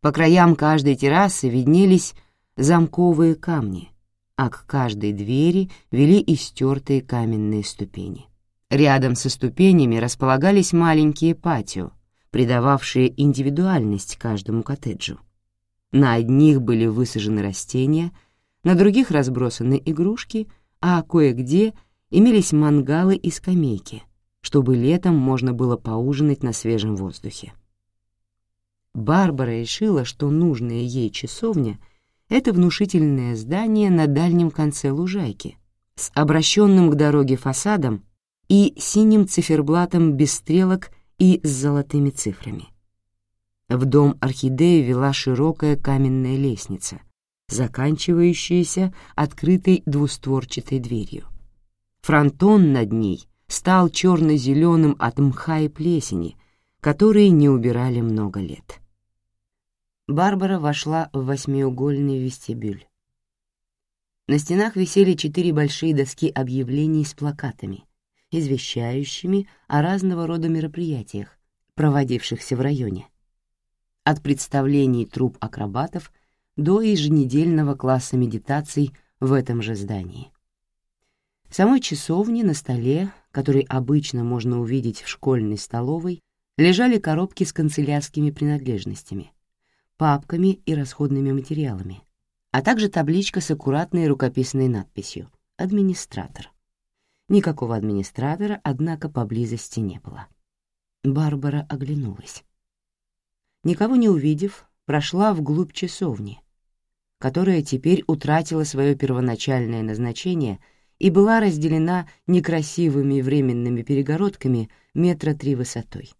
По краям каждой террасы виднелись замковые камни, а к каждой двери вели истертые каменные ступени. Рядом со ступенями располагались маленькие патио, придававшие индивидуальность каждому коттеджу. На одних были высажены растения, на других разбросаны игрушки, а кое-где имелись мангалы и скамейки, чтобы летом можно было поужинать на свежем воздухе. Барбара решила, что нужная ей часовня — это внушительное здание на дальнем конце лужайки с обращенным к дороге фасадом и синим циферблатом без стрелок и с золотыми цифрами. В дом орхидеи вела широкая каменная лестница, заканчивающаяся открытой двустворчатой дверью. Фронтон над ней стал черно-зеленым от мха и плесени, которые не убирали много лет. Барбара вошла в восьмиугольный вестибюль. На стенах висели четыре большие доски объявлений с плакатами, извещающими о разного рода мероприятиях, проводившихся в районе. От представлений труп акробатов до еженедельного класса медитаций в этом же здании. В самой часовне на столе, который обычно можно увидеть в школьной столовой, лежали коробки с канцелярскими принадлежностями — папками и расходными материалами, а также табличка с аккуратной рукописной надписью «Администратор». Никакого администратора, однако, поблизости не было. Барбара оглянулась. Никого не увидев, прошла вглубь часовни, которая теперь утратила свое первоначальное назначение и была разделена некрасивыми временными перегородками метра три высотой.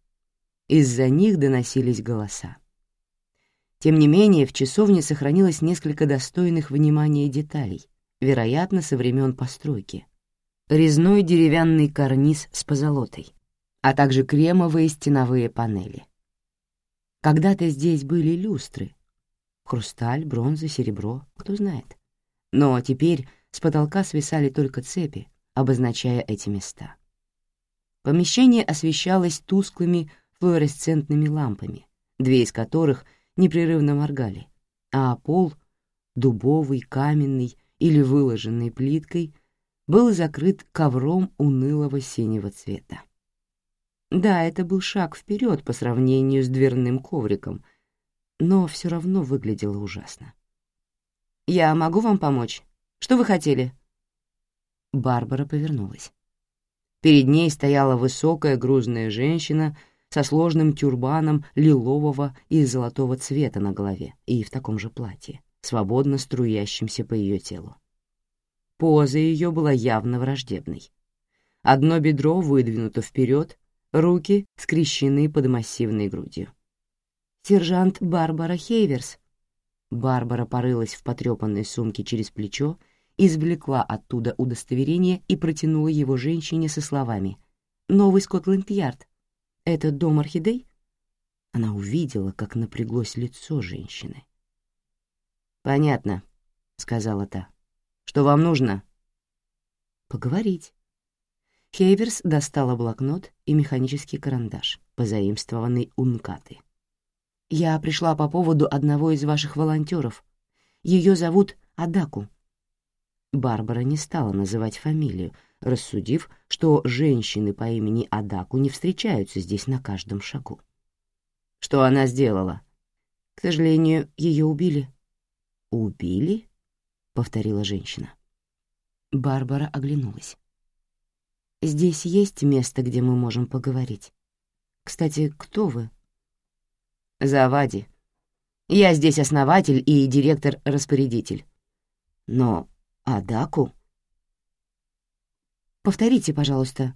Из-за них доносились голоса. Тем не менее, в часовне сохранилось несколько достойных внимания деталей, вероятно, со времен постройки. Резной деревянный карниз с позолотой, а также кремовые стеновые панели. Когда-то здесь были люстры. Хрусталь, бронза, серебро, кто знает. Но теперь с потолка свисали только цепи, обозначая эти места. Помещение освещалось тусклыми флуоресцентными лампами, две из которых — непрерывно моргали, а пол, дубовый, каменный или выложенный плиткой, был закрыт ковром унылого синего цвета. Да, это был шаг вперед по сравнению с дверным ковриком, но все равно выглядело ужасно. «Я могу вам помочь? Что вы хотели?» Барбара повернулась. Перед ней стояла высокая грузная женщина со сложным тюрбаном лилового и золотого цвета на голове и в таком же платье, свободно струящимся по ее телу. Поза ее была явно враждебной. Одно бедро выдвинуто вперед, руки скрещены под массивной грудью. «Сержант Барбара Хейверс». Барбара порылась в потрепанной сумке через плечо, извлекла оттуда удостоверение и протянула его женщине со словами «Новый Скотланд-Ярд, «Это дом орхидей?» Она увидела, как напряглось лицо женщины. «Понятно», — сказала та. «Что вам нужно?» «Поговорить». Хейверс достала блокнот и механический карандаш, позаимствованный у Нкаты. «Я пришла по поводу одного из ваших волонтеров. Ее зовут Адаку». Барбара не стала называть фамилию, рассудив, что женщины по имени Адаку не встречаются здесь на каждом шагу. Что она сделала? К сожалению, ее убили. «Убили?» — повторила женщина. Барбара оглянулась. «Здесь есть место, где мы можем поговорить. Кстати, кто вы?» «Завади. Я здесь основатель и директор-распорядитель. Но Адаку? Повторите, пожалуйста.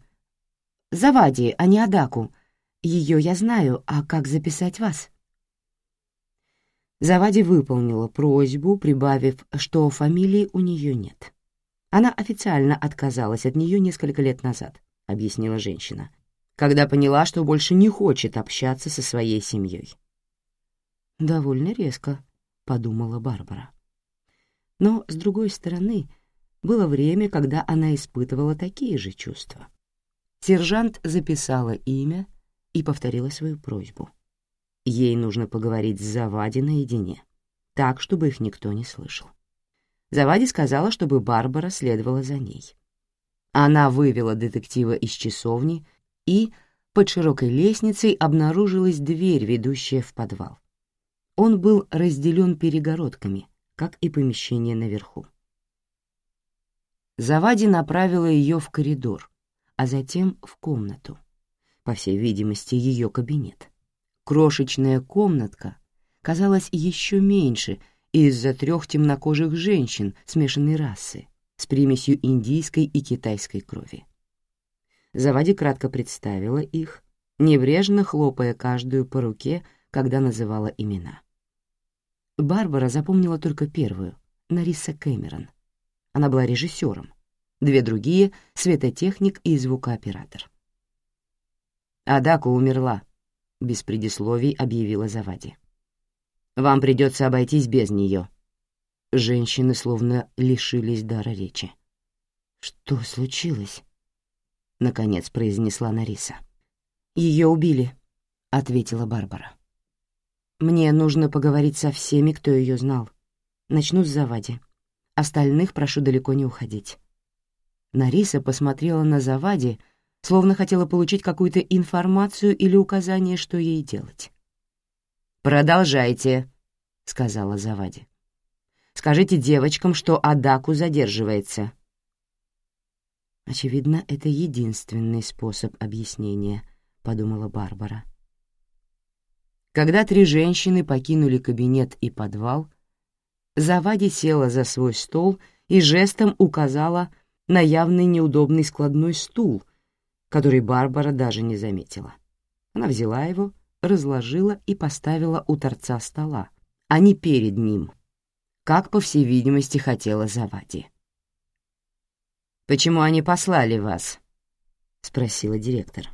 Завади, а не Адаку. Ее я знаю, а как записать вас? Завади выполнила просьбу, прибавив, что фамилии у нее нет. Она официально отказалась от нее несколько лет назад, объяснила женщина, когда поняла, что больше не хочет общаться со своей семьей. «Довольно резко», — подумала Барбара. Но, с другой стороны, было время, когда она испытывала такие же чувства. Сержант записала имя и повторила свою просьбу. Ей нужно поговорить с Завади наедине, так, чтобы их никто не слышал. Завади сказала, чтобы Барбара следовала за ней. Она вывела детектива из часовни, и под широкой лестницей обнаружилась дверь, ведущая в подвал. Он был разделен перегородками, как и помещение наверху. Завади направила ее в коридор, а затем в комнату, по всей видимости, ее кабинет. Крошечная комнатка казалась еще меньше из-за трех темнокожих женщин смешанной расы с примесью индийской и китайской крови. Завади кратко представила их, небрежно хлопая каждую по руке, когда называла имена. Барбара запомнила только первую — Нариса Кэмерон. Она была режиссером. Две другие — светотехник и звукооператор. «Адаку умерла», — без предисловий объявила Завади. «Вам придется обойтись без нее». Женщины словно лишились дара речи. «Что случилось?» — наконец произнесла Нариса. «Ее убили», — ответила Барбара. Мне нужно поговорить со всеми, кто ее знал. Начну с Завади. Остальных прошу далеко не уходить». Нариса посмотрела на Завади, словно хотела получить какую-то информацию или указание, что ей делать. «Продолжайте», — сказала Завади. «Скажите девочкам, что Адаку задерживается». «Очевидно, это единственный способ объяснения», — подумала Барбара. Когда три женщины покинули кабинет и подвал, Завади села за свой стол и жестом указала на явный неудобный складной стул, который Барбара даже не заметила. Она взяла его, разложила и поставила у торца стола, а не перед ним, как, по всей видимости, хотела Завади. «Почему они послали вас?» — спросила директор.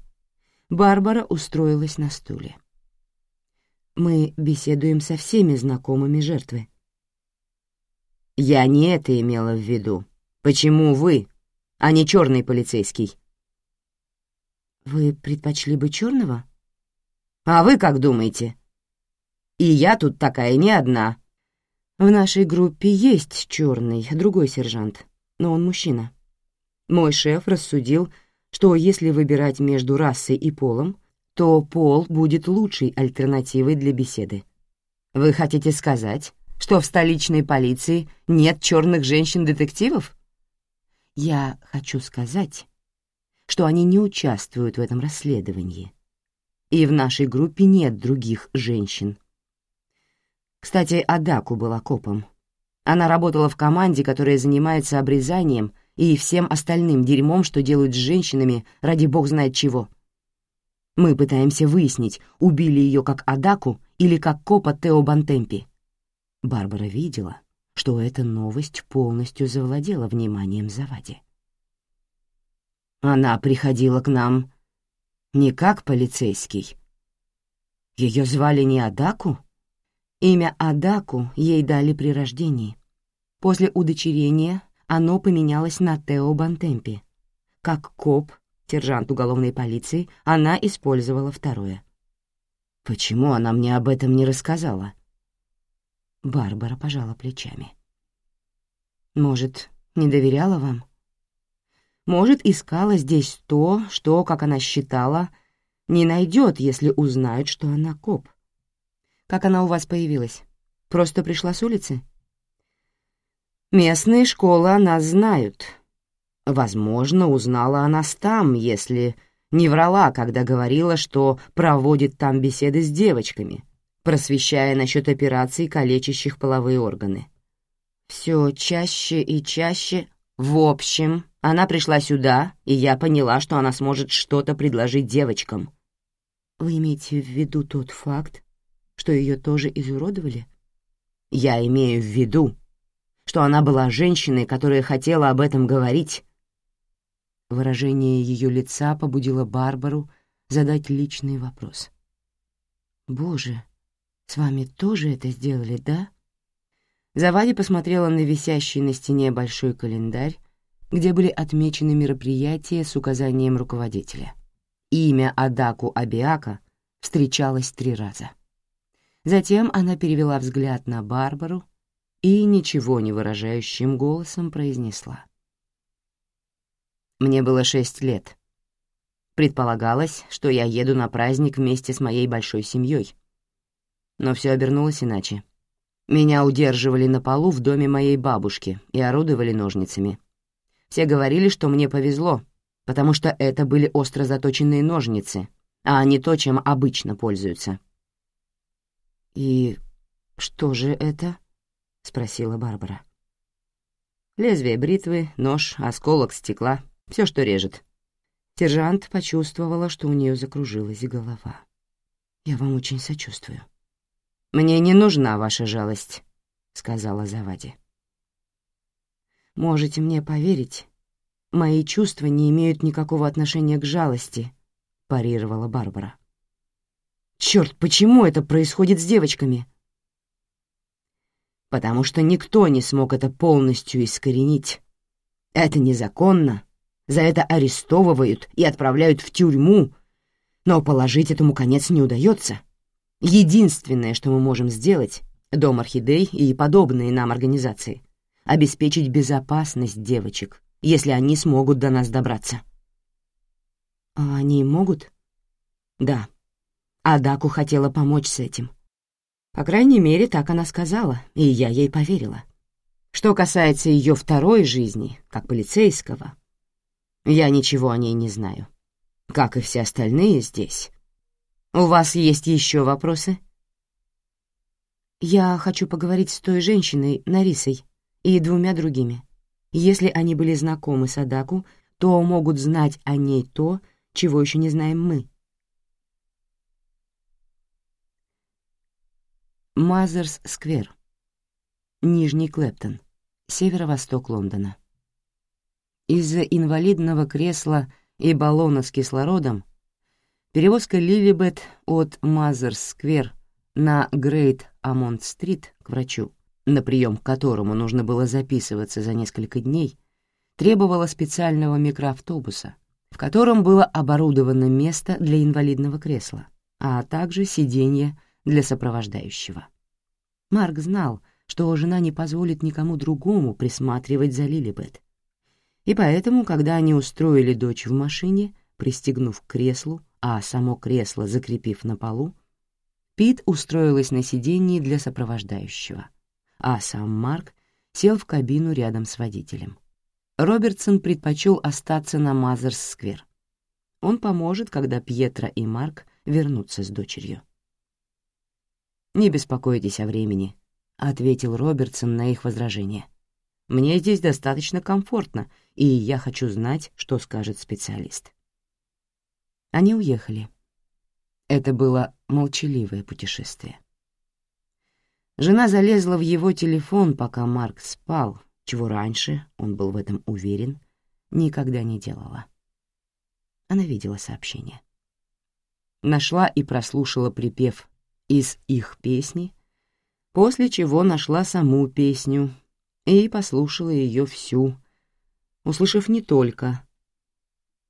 Барбара устроилась на стуле. Мы беседуем со всеми знакомыми жертвы. Я не это имела в виду. Почему вы, а не черный полицейский? Вы предпочли бы черного? А вы как думаете? И я тут такая не одна. В нашей группе есть черный, другой сержант, но он мужчина. Мой шеф рассудил, что если выбирать между расой и полом, то пол будет лучшей альтернативой для беседы. Вы хотите сказать, что в столичной полиции нет черных женщин-детективов? Я хочу сказать, что они не участвуют в этом расследовании. И в нашей группе нет других женщин. Кстати, Адаку была копом. Она работала в команде, которая занимается обрезанием и всем остальным дерьмом, что делают с женщинами ради бог знает чего — мы пытаемся выяснить, убили ее как Адаку или как копа Тео Бантемпи. Барбара видела, что эта новость полностью завладела вниманием Завади. Она приходила к нам не как полицейский. Ее звали не Адаку? Имя Адаку ей дали при рождении. После удочерения оно поменялось на Тео Бантемпи. Как коп сержант уголовной полиции, она использовала второе. «Почему она мне об этом не рассказала?» Барбара пожала плечами. «Может, не доверяла вам? Может, искала здесь то, что, как она считала, не найдет, если узнают, что она коп. Как она у вас появилась? Просто пришла с улицы?» «Местные школы о нас знают», Возможно, узнала о нас там, если не врала, когда говорила, что проводит там беседы с девочками, просвещая насчет операций, калечащих половые органы. Все чаще и чаще... В общем, она пришла сюда, и я поняла, что она сможет что-то предложить девочкам. Вы имеете в виду тот факт, что ее тоже изуродовали? Я имею в виду, что она была женщиной, которая хотела об этом говорить. Выражение ее лица побудило Барбару задать личный вопрос. «Боже, с вами тоже это сделали, да?» Завади посмотрела на висящий на стене большой календарь, где были отмечены мероприятия с указанием руководителя. Имя Адаку Абиака встречалось три раза. Затем она перевела взгляд на Барбару и ничего не выражающим голосом произнесла. Мне было шесть лет. Предполагалось, что я еду на праздник вместе с моей большой семьей. Но все обернулось иначе. Меня удерживали на полу в доме моей бабушки и орудовали ножницами. Все говорили, что мне повезло, потому что это были остро заточенные ножницы, а не то, чем обычно пользуются. «И что же это?» — спросила Барбара. Лезвие бритвы, нож, осколок стекла, все, что режет. Сержант почувствовала, что у нее закружилась голова. «Я вам очень сочувствую». «Мне не нужна ваша жалость», — сказала Завади. «Можете мне поверить, мои чувства не имеют никакого отношения к жалости», — парировала Барбара. «Чёрт, почему это происходит с девочками?» «Потому что никто не смог это полностью искоренить. Это незаконно, за это арестовывают и отправляют в тюрьму, но положить этому конец не удается». Единственное, что мы можем сделать, Дом Орхидей и подобные нам организации, обеспечить безопасность девочек, если они смогут до нас добраться. А они могут? Да. Адаку хотела помочь с этим. По крайней мере, так она сказала, и я ей поверила. Что касается ее второй жизни, как полицейского, я ничего о ней не знаю. Как и все остальные здесь. «У вас есть еще вопросы?» «Я хочу поговорить с той женщиной, Нарисой, и двумя другими. Если они были знакомы с Адаку, то могут знать о ней то, чего еще не знаем мы». Мазерс-сквер, Нижний Клэптон, северо-восток Лондона. Из-за инвалидного кресла и баллона с кислородом Перевозка Лилибет от Мазерс-сквер на Грейт-Ормонд-стрит к врачу, на прием к которому нужно было записываться за несколько дней, требовала специального микроавтобуса, в котором было оборудовано место для инвалидного кресла, а также сиденье для сопровождающего. Марк знал, что жена не позволит никому другому присматривать за Лилибет. И поэтому, когда они устроили дочь в машине, пристегнув к креслу, а само кресло закрепив на полу, Пит устроилась на сиденье для сопровождающего, а сам Марк сел в кабину рядом с водителем. Робертсон предпочел остаться на Мазерс-сквер. Он поможет, когда Пьетро и Марк вернутся с дочерью. «Не беспокойтесь о времени», — ответил Робертсон на их возражение. «Мне здесь достаточно комфортно, и я хочу знать, что скажет специалист». Они уехали. Это было молчаливое путешествие. Жена залезла в его телефон, пока Марк спал, чего раньше, он был в этом уверен, никогда не делала. Она видела сообщение. Нашла и прослушала припев из их песни, после чего нашла саму песню и послушала ее всю, услышав не только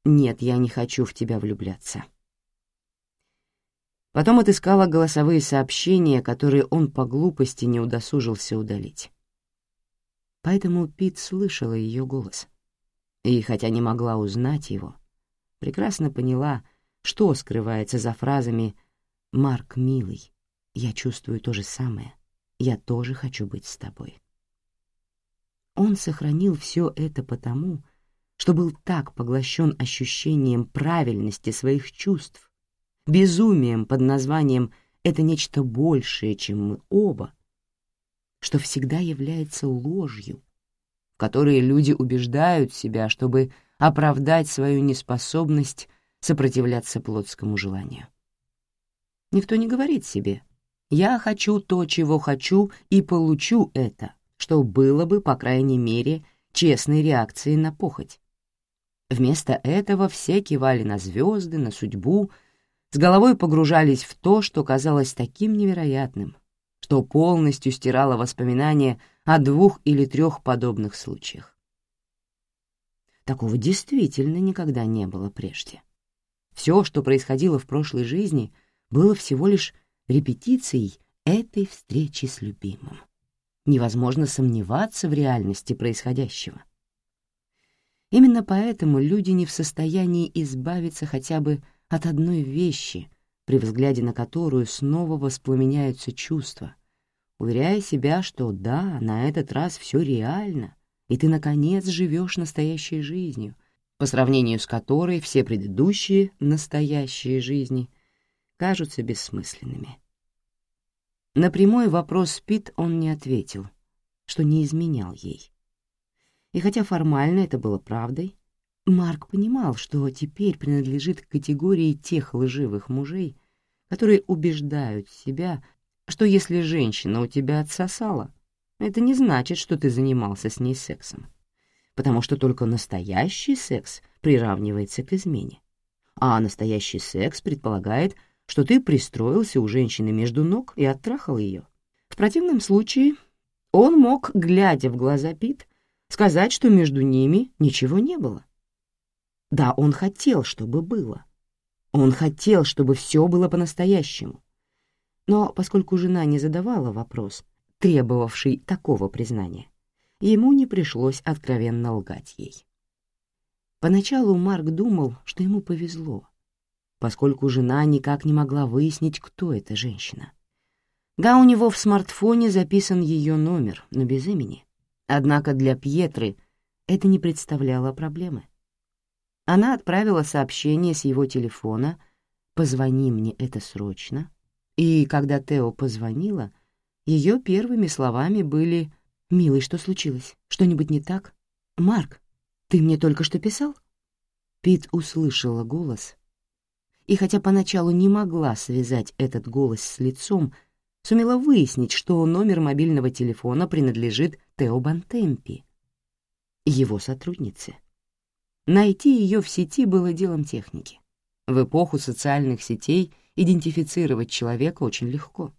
«Нет, я не хочу в тебя влюбляться». Потом отыскала голосовые сообщения, которые он по глупости не удосужился удалить. Поэтому Пит слышала ее голос. И хотя не могла узнать его, прекрасно поняла, что скрывается за фразами «Марк, милый, я чувствую то же самое, я тоже хочу быть с тобой». Он сохранил все это потому, что был так поглощен ощущением правильности своих чувств, безумием под названием — это нечто большее, чем мы оба, что всегда является ложью, в которой люди убеждают себя, чтобы оправдать свою неспособность сопротивляться плотскому желанию. Никто не говорит себе «я хочу то, чего хочу, и получу это», что было бы, по крайней мере, честной реакцией на похоть. Вместо этого все кивали на звезды, на судьбу, с головой погружались в то, что казалось таким невероятным, что полностью стирало воспоминания о двух или трех подобных случаях. Такого действительно никогда не было прежде. Все, что происходило в прошлой жизни, было всего лишь репетицией этой встречи с любимым. Невозможно сомневаться в реальности происходящего. Именно поэтому люди не в состоянии избавиться хотя бы от одной вещи, при взгляде на которую снова воспламеняются чувства, уверяя себя, что да, на этот раз все реально, и ты, наконец, живешь настоящей жизнью, по сравнению с которой все предыдущие настоящие жизни кажутся бессмысленными. На прямой вопрос Пит он не ответил, что не изменял ей. И хотя формально это было правдой, Марк понимал, что теперь принадлежит к категории тех лживых мужей, которые убеждают себя, что если женщина у тебя отсосала, это не значит, что ты занимался с ней сексом, потому что только настоящий секс приравнивается к измене, а настоящий секс предполагает, что ты пристроился у женщины между ног и оттрахал ее. В противном случае он мог, глядя в глаза Пит, сказать, что между ними ничего не было. Да, он хотел, чтобы было. Он хотел, чтобы все было по-настоящему. Но поскольку жена не задавала вопрос, требовавший такого признания, ему не пришлось откровенно лгать ей. Поначалу Марк думал, что ему повезло поскольку жена никак не могла выяснить, кто эта женщина. Да, у него в смартфоне записан ее номер, но без имени. Однако для Пьетры это не представляло проблемы. Она отправила сообщение с его телефона «Позвони мне, это срочно», и когда Тео позвонила, ее первыми словами были «Милый, что случилось? Что-нибудь не так? Марк, ты мне только что писал?» Пит услышала голос, и хотя поначалу не могла связать этот голос с лицом, сумела выяснить, что номер мобильного телефона принадлежит Тео Бантемпи, его сотруднице. Найти ее в сети было делом техники. В эпоху социальных сетей идентифицировать человека очень легко.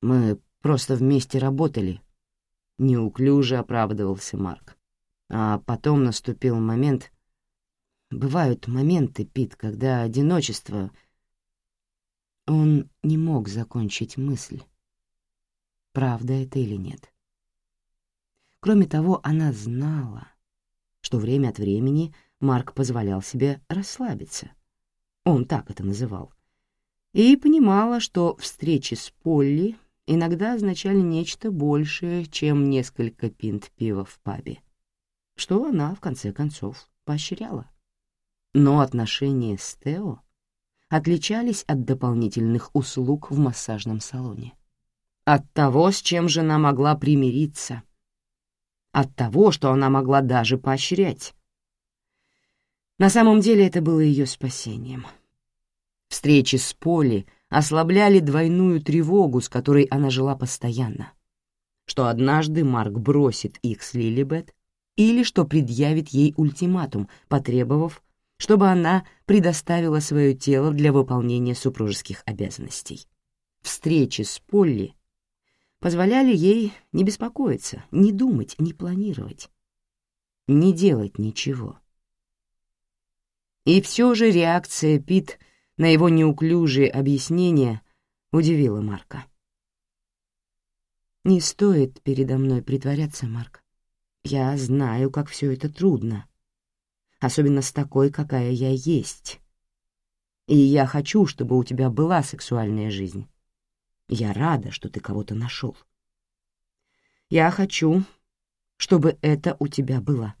«Мы просто вместе работали», — неуклюже оправдывался Марк. А потом наступил момент, Бывают моменты, Пит, когда одиночество... Он не мог закончить мысль, правда это или нет. Кроме того, она знала, что время от времени Марк позволял себе расслабиться. Он так это называл. И понимала, что встречи с Полли иногда означали нечто большее, чем несколько пинт пива в пабе, что она, в конце концов, поощряла. Но отношения с Тео отличались от дополнительных услуг в массажном салоне. От того, с чем жена могла примириться. От того, что она могла даже поощрять. На самом деле это было ее спасением. Встречи с Поли ослабляли двойную тревогу, с которой она жила постоянно. Что однажды Марк бросит их с Лилибет или что предъявит ей ультиматум, потребовав чтобы она предоставила свое тело для выполнения супружеских обязанностей. Встречи с Полли позволяли ей не беспокоиться, не думать, не планировать, не делать ничего. И все же реакция Пит на его неуклюжие объяснения удивила Марка. «Не стоит передо мной притворяться, Марк. Я знаю, как все это трудно особенно с такой, какая я есть. И я хочу, чтобы у тебя была сексуальная жизнь. Я рада, что ты кого-то нашел. Я хочу, чтобы это у тебя было.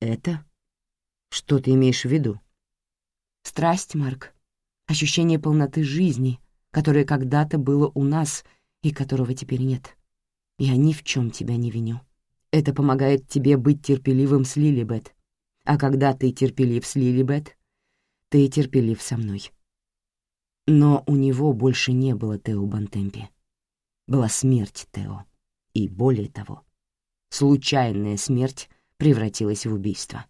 Это? Что ты имеешь в виду? Страсть, Марк. ощущение полноты жизни, которое когда-то было у нас и которого теперь нет. Я ни в чем тебя не виню. Это помогает тебе быть терпеливым с Лилибет. А когда ты терпелив с Лилибет, ты терпелив со мной. Но у него больше не было Тео Бантемпи. Была смерть Тео. И более того, случайная смерть превратилась в убийство.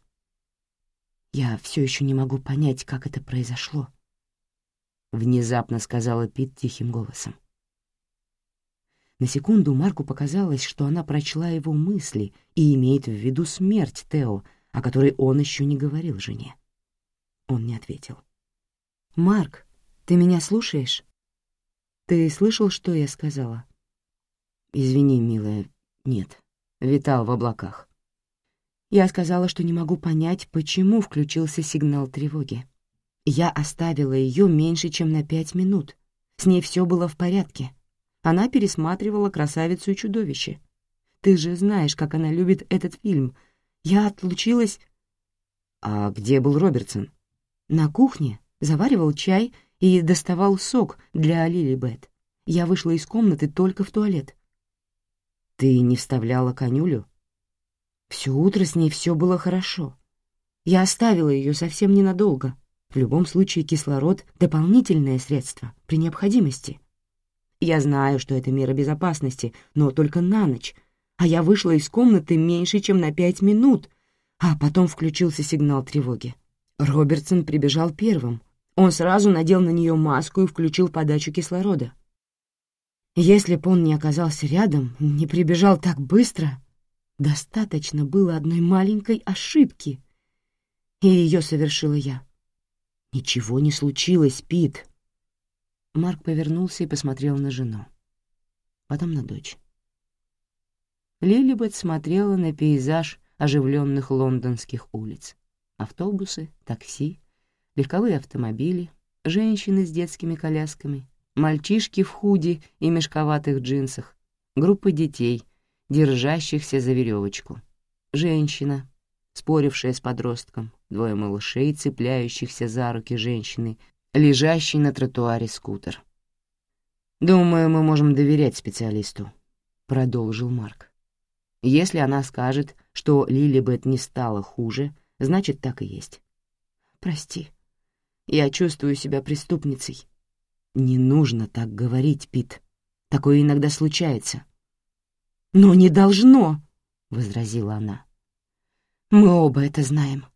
Я все еще не могу понять, как это произошло. Внезапно сказала Пит тихим голосом. На секунду Марку показалось, что она прочла его мысли и имеет в виду смерть Тео, о которой он еще не говорил жене. Он не ответил. «Марк, ты меня слушаешь? Ты слышал, что я сказала?» «Извини, милая, нет. Витал в облаках». Я сказала, что не могу понять, почему включился сигнал тревоги. Я оставила ее меньше, чем на пять минут. С ней все было в порядке. Она пересматривала «Красавицу и чудовище». Ты же знаешь, как она любит этот фильм. Я отлучилась... А где был Робертсон? На кухне. Заваривал чай и доставал сок для Лили Бет. Я вышла из комнаты только в туалет. Ты не вставляла конюлю? Все утро с ней все было хорошо. Я оставила ее совсем ненадолго. В любом случае кислород — дополнительное средство при необходимости. Я знаю, что это мера безопасности, но только на ночь. А я вышла из комнаты меньше, чем на пять минут, а потом включился сигнал тревоги. Робертсон прибежал первым. Он сразу надел на нее маску и включил подачу кислорода. Если б он не оказался рядом, не прибежал так быстро, достаточно было одной маленькой ошибки. И ее совершила я. Ничего не случилось, Пит. Марк повернулся и посмотрел на жену. Потом на дочь. Лилибет смотрела на пейзаж оживленных лондонских улиц. Автобусы, такси, легковые автомобили, женщины с детскими колясками, мальчишки в худи и мешковатых джинсах, группы детей, держащихся за веревочку, женщина, спорившая с подростком, двое малышей, цепляющихся за руки женщины, лежащий на тротуаре скутер. «Думаю, мы можем доверять специалисту», — продолжил Марк. «Если она скажет, что Лилибет не стала хуже, значит, так и есть». «Прости, я чувствую себя преступницей». «Не нужно так говорить, Пит. Такое иногда случается». «Но не должно», — возразила она. «Мы оба это знаем».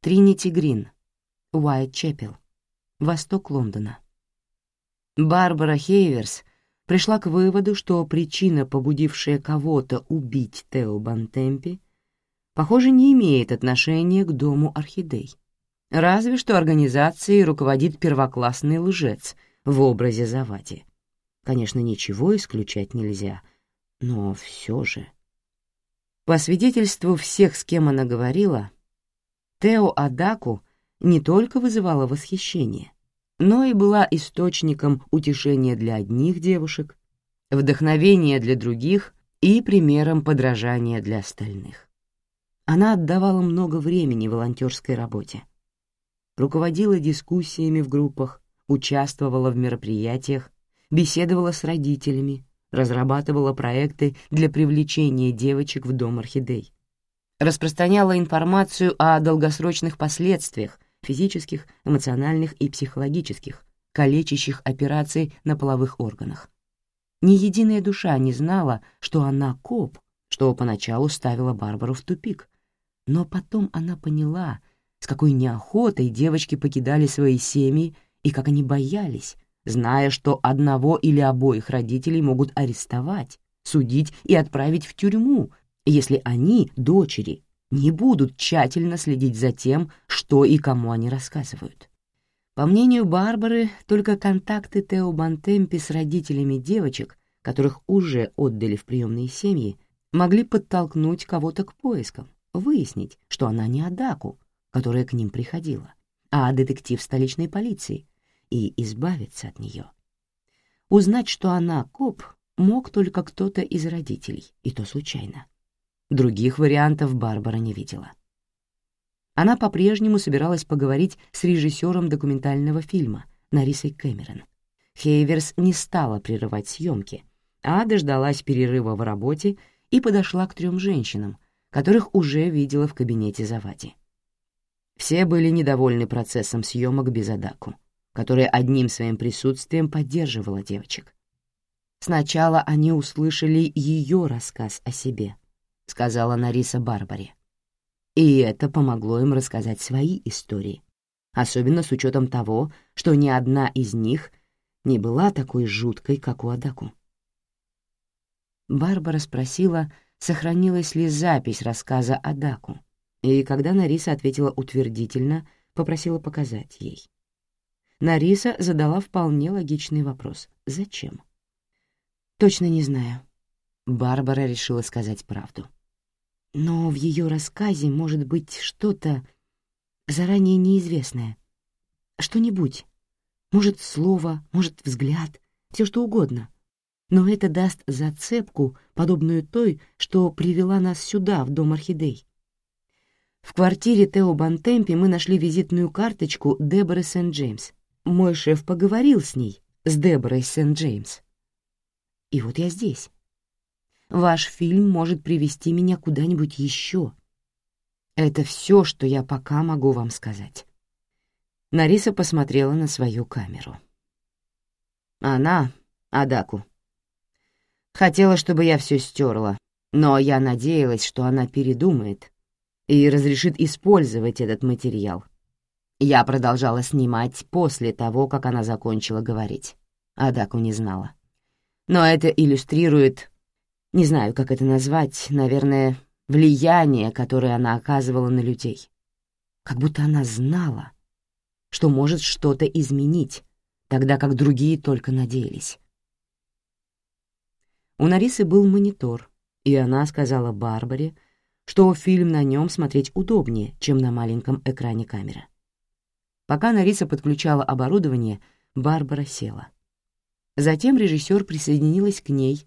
Тринити Грин, Уайт-Чепел, восток Лондона. Барбара Хейверс пришла к выводу, что причина, побудившая кого-то убить Тео Бантемпи, похоже, не имеет отношения к дому орхидей. Разве что организацией руководит первоклассный лжец в образе Завади. Конечно, ничего исключать нельзя, но все же. По свидетельству всех, с кем она говорила, Тео Адаку не только вызывала восхищение, но и была источником утешения для одних девушек, вдохновения для других и примером подражания для остальных. Она отдавала много времени волонтерской работе, руководила дискуссиями в группах, участвовала в мероприятиях, беседовала с родителями, разрабатывала проекты для привлечения девочек в Дом орхидей распространяла информацию о долгосрочных последствиях физических, эмоциональных и психологических, калечащих операций на половых органах. Ни единая душа не знала, что она коп, что поначалу ставила Барбару в тупик. Но потом она поняла, с какой неохотой девочки покидали свои семьи и как они боялись, зная, что одного или обоих родителей могут арестовать, судить и отправить в тюрьму если они, дочери, не будут тщательно следить за тем, что и кому они рассказывают. По мнению Барбары, только контакты Тео Бантемпи с родителями девочек, которых уже отдали в приемные семьи, могли подтолкнуть кого-то к поискам, выяснить, что она не Адаку, которая к ним приходила, а детектив столичной полиции, и избавиться от нее. Узнать, что она коп, мог только кто-то из родителей, и то случайно. Других вариантов Барбара не видела. Она по-прежнему собиралась поговорить с режиссером документального фильма Нарисой Кэмерон. Хейверс не стала прерывать съемки, а дождалась перерыва в работе и подошла к трем женщинам, которых уже видела в кабинете Завади. Все были недовольны процессом съемок без Адаку, которая одним своим присутствием поддерживала девочек. Сначала они услышали ее рассказ о себе, сказала Нариса Барбаре. И это помогло им рассказать свои истории, особенно с учетом того, что ни одна из них не была такой жуткой, как у Адаку. Барбара спросила, сохранилась ли запись рассказа Адаку, и когда Нариса ответила утвердительно, попросила показать ей. Нариса задала вполне логичный вопрос «Зачем?». «Точно не знаю». Барбара решила сказать правду. Но в ее рассказе может быть что-то заранее неизвестное. Что-нибудь. Может, слово, может, взгляд, все что угодно. Но это даст зацепку, подобную той, что привела нас сюда, в дом орхидей. В квартире Тео Бантемпи мы нашли визитную карточку Деборы Сент-Джеймс. Мой шеф поговорил с ней, с Деборой Сент-Джеймс. И вот я здесь. Ваш фильм может привести меня куда-нибудь еще. Это все, что я пока могу вам сказать. Нариса посмотрела на свою камеру. Она, Адаку. Хотела, чтобы я все стерла, но я надеялась, что она передумает и разрешит использовать этот материал. Я продолжала снимать после того, как она закончила говорить. Адаку не знала. Но это иллюстрирует не знаю, как это назвать, наверное, влияние, которое она оказывала на людей. Как будто она знала, что может что-то изменить, тогда как другие только надеялись. У Нарисы был монитор, и она сказала Барбаре, что фильм на нем смотреть удобнее, чем на маленьком экране камеры. Пока Нариса подключала оборудование, Барбара села. Затем режиссер присоединилась к ней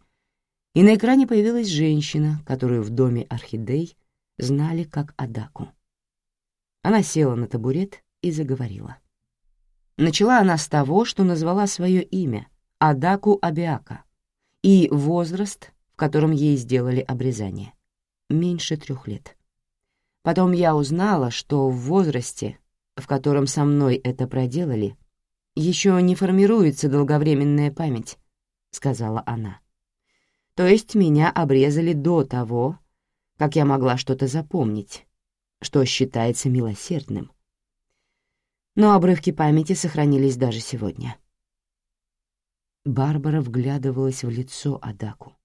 и на экране появилась женщина, которую в доме орхидей знали как Адаку. Она села на табурет и заговорила. Начала она с того, что назвала свое имя — Адаку Абиака, и возраст, в котором ей сделали обрезание — меньше трех лет. Потом я узнала, что в возрасте, в котором со мной это проделали, еще не формируется долговременная память, — сказала она. То есть меня обрезали до того, как я могла что-то запомнить, что считается милосердным. Но обрывки памяти сохранились даже сегодня. Барбара вглядывалась в лицо Адаку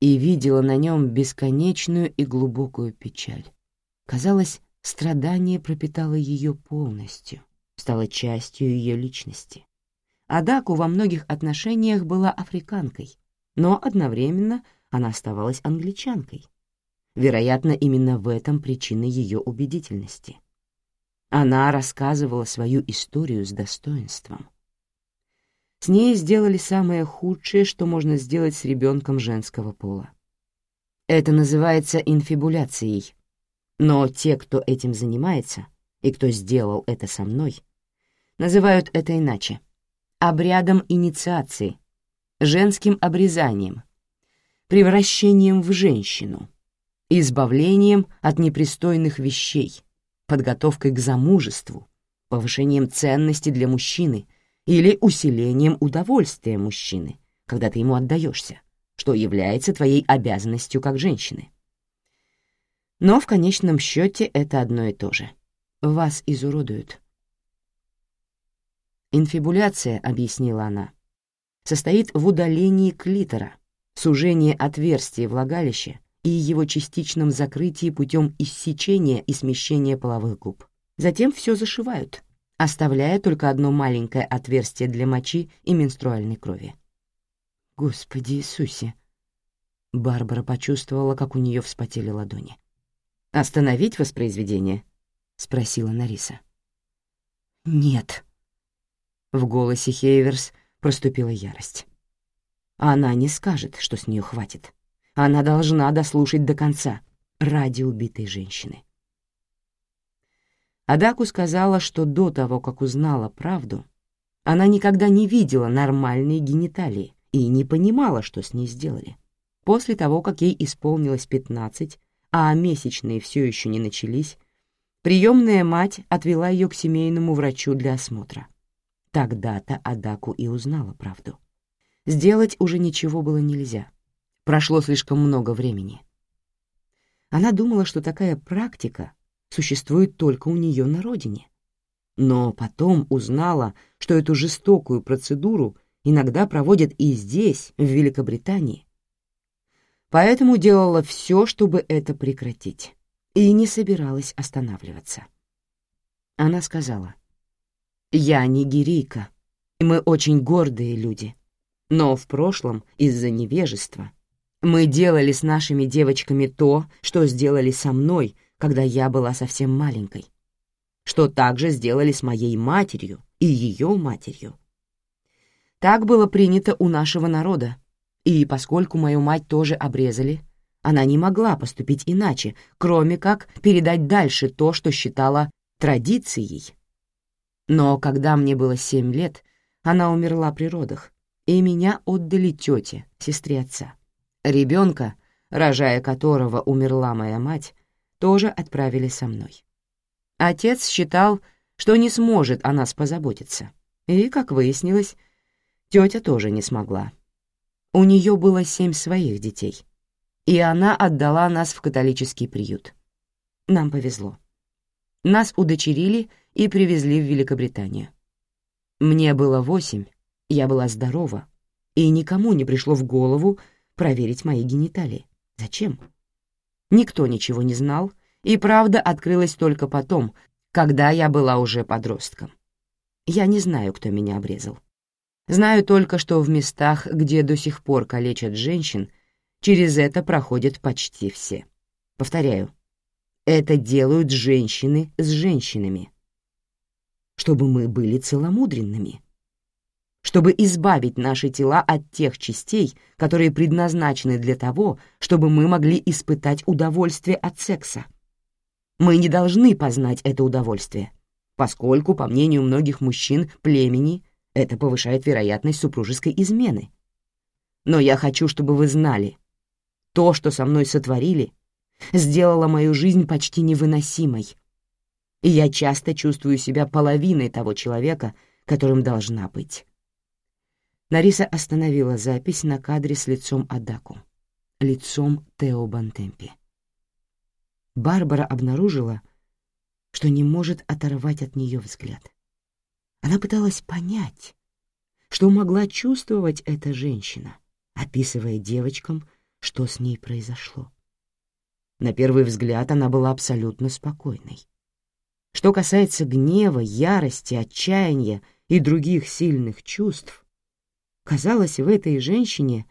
и видела на нем бесконечную и глубокую печаль. Казалось, страдание пропитало ее полностью, стало частью ее личности. Адаку во многих отношениях была африканкой, но одновременно она оставалась англичанкой. Вероятно, именно в этом причина ее убедительности. Она рассказывала свою историю с достоинством. С ней сделали самое худшее, что можно сделать с ребенком женского пола. Это называется инфибуляцией. Но те, кто этим занимается, и кто сделал это со мной, называют это иначе — обрядом инициации, женским обрезанием, превращением в женщину, избавлением от непристойных вещей, подготовкой к замужеству, повышением ценности для мужчины или усилением удовольствия мужчины, когда ты ему отдаешься, что является твоей обязанностью как женщины. Но в конечном счете это одно и то же. Вас изуродуют. Инфибуляция, объяснила она, состоит в удалении клитора, сужении отверстия влагалища и его частичном закрытии путем иссечения и смещения половых губ. Затем все зашивают, оставляя только одно маленькое отверстие для мочи и менструальной крови. Господи Иисусе! Барбара почувствовала, как у нее вспотели ладони. «Остановить воспроизведение?» — спросила Нариса. «Нет». В голосе Хейверс проступила ярость. Она не скажет, что с нее хватит. Она должна дослушать до конца ради убитой женщины. Адаку сказала, что до того, как узнала правду, она никогда не видела нормальные гениталии и не понимала, что с ней сделали. После того, как ей исполнилось 15, а месячные все еще не начались, приемная мать отвела ее к семейному врачу для осмотра. Тогда-то Адаку и узнала правду. Сделать уже ничего было нельзя. Прошло слишком много времени. Она думала, что такая практика существует только у нее на родине. Но потом узнала, что эту жестокую процедуру иногда проводят и здесь, в Великобритании. Поэтому делала все, чтобы это прекратить, и не собиралась останавливаться. Она сказала, «Я не гирейка, и мы очень гордые люди, но в прошлом из-за невежества мы делали с нашими девочками то, что сделали со мной, когда я была совсем маленькой, что также сделали с моей матерью и ее матерью. Так было принято у нашего народа, и поскольку мою мать тоже обрезали, она не могла поступить иначе, кроме как передать дальше то, что считала традицией. Но когда мне было семь лет, она умерла при родах, и меня отдали тете, сестре отца. Ребенка, рожая которого умерла моя мать, тоже отправили со мной. Отец считал, что не сможет о нас позаботиться. И, как выяснилось, тетя тоже не смогла. У нее было семь своих детей, и она отдала нас в католический приют. Нам повезло. Нас удочерили и привезли в Великобританию. Мне было восемь, я была здорова, и никому не пришло в голову проверить мои гениталии. Зачем? Никто ничего не знал, и правда открылась только потом, когда я была уже подростком. Я не знаю, кто меня обрезал. Знаю только, что в местах, где до сих пор калечат женщин, через это проходят почти все. Повторяю, это делают женщины с женщинами. Чтобы мы были целомудренными чтобы избавить наши тела от тех частей, которые предназначены для того, чтобы мы могли испытать удовольствие от секса. Мы не должны познать это удовольствие, поскольку, по мнению многих мужчин племени, это повышает вероятность супружеской измены. Но я хочу, чтобы вы знали, то, что со мной сотворили, сделало мою жизнь почти невыносимой. И я часто чувствую себя половиной того человека, которым должна быть. Нариса остановила запись на кадре с лицом Адаку, лицом Тео Бантемпи. Барбара обнаружила, что не может оторвать от нее взгляд. Она пыталась понять, что могла чувствовать эта женщина, описывая девочкам, что с ней произошло. На первый взгляд она была абсолютно спокойной. Что касается гнева, ярости, отчаяния и других сильных чувств, Казалось, в этой женщине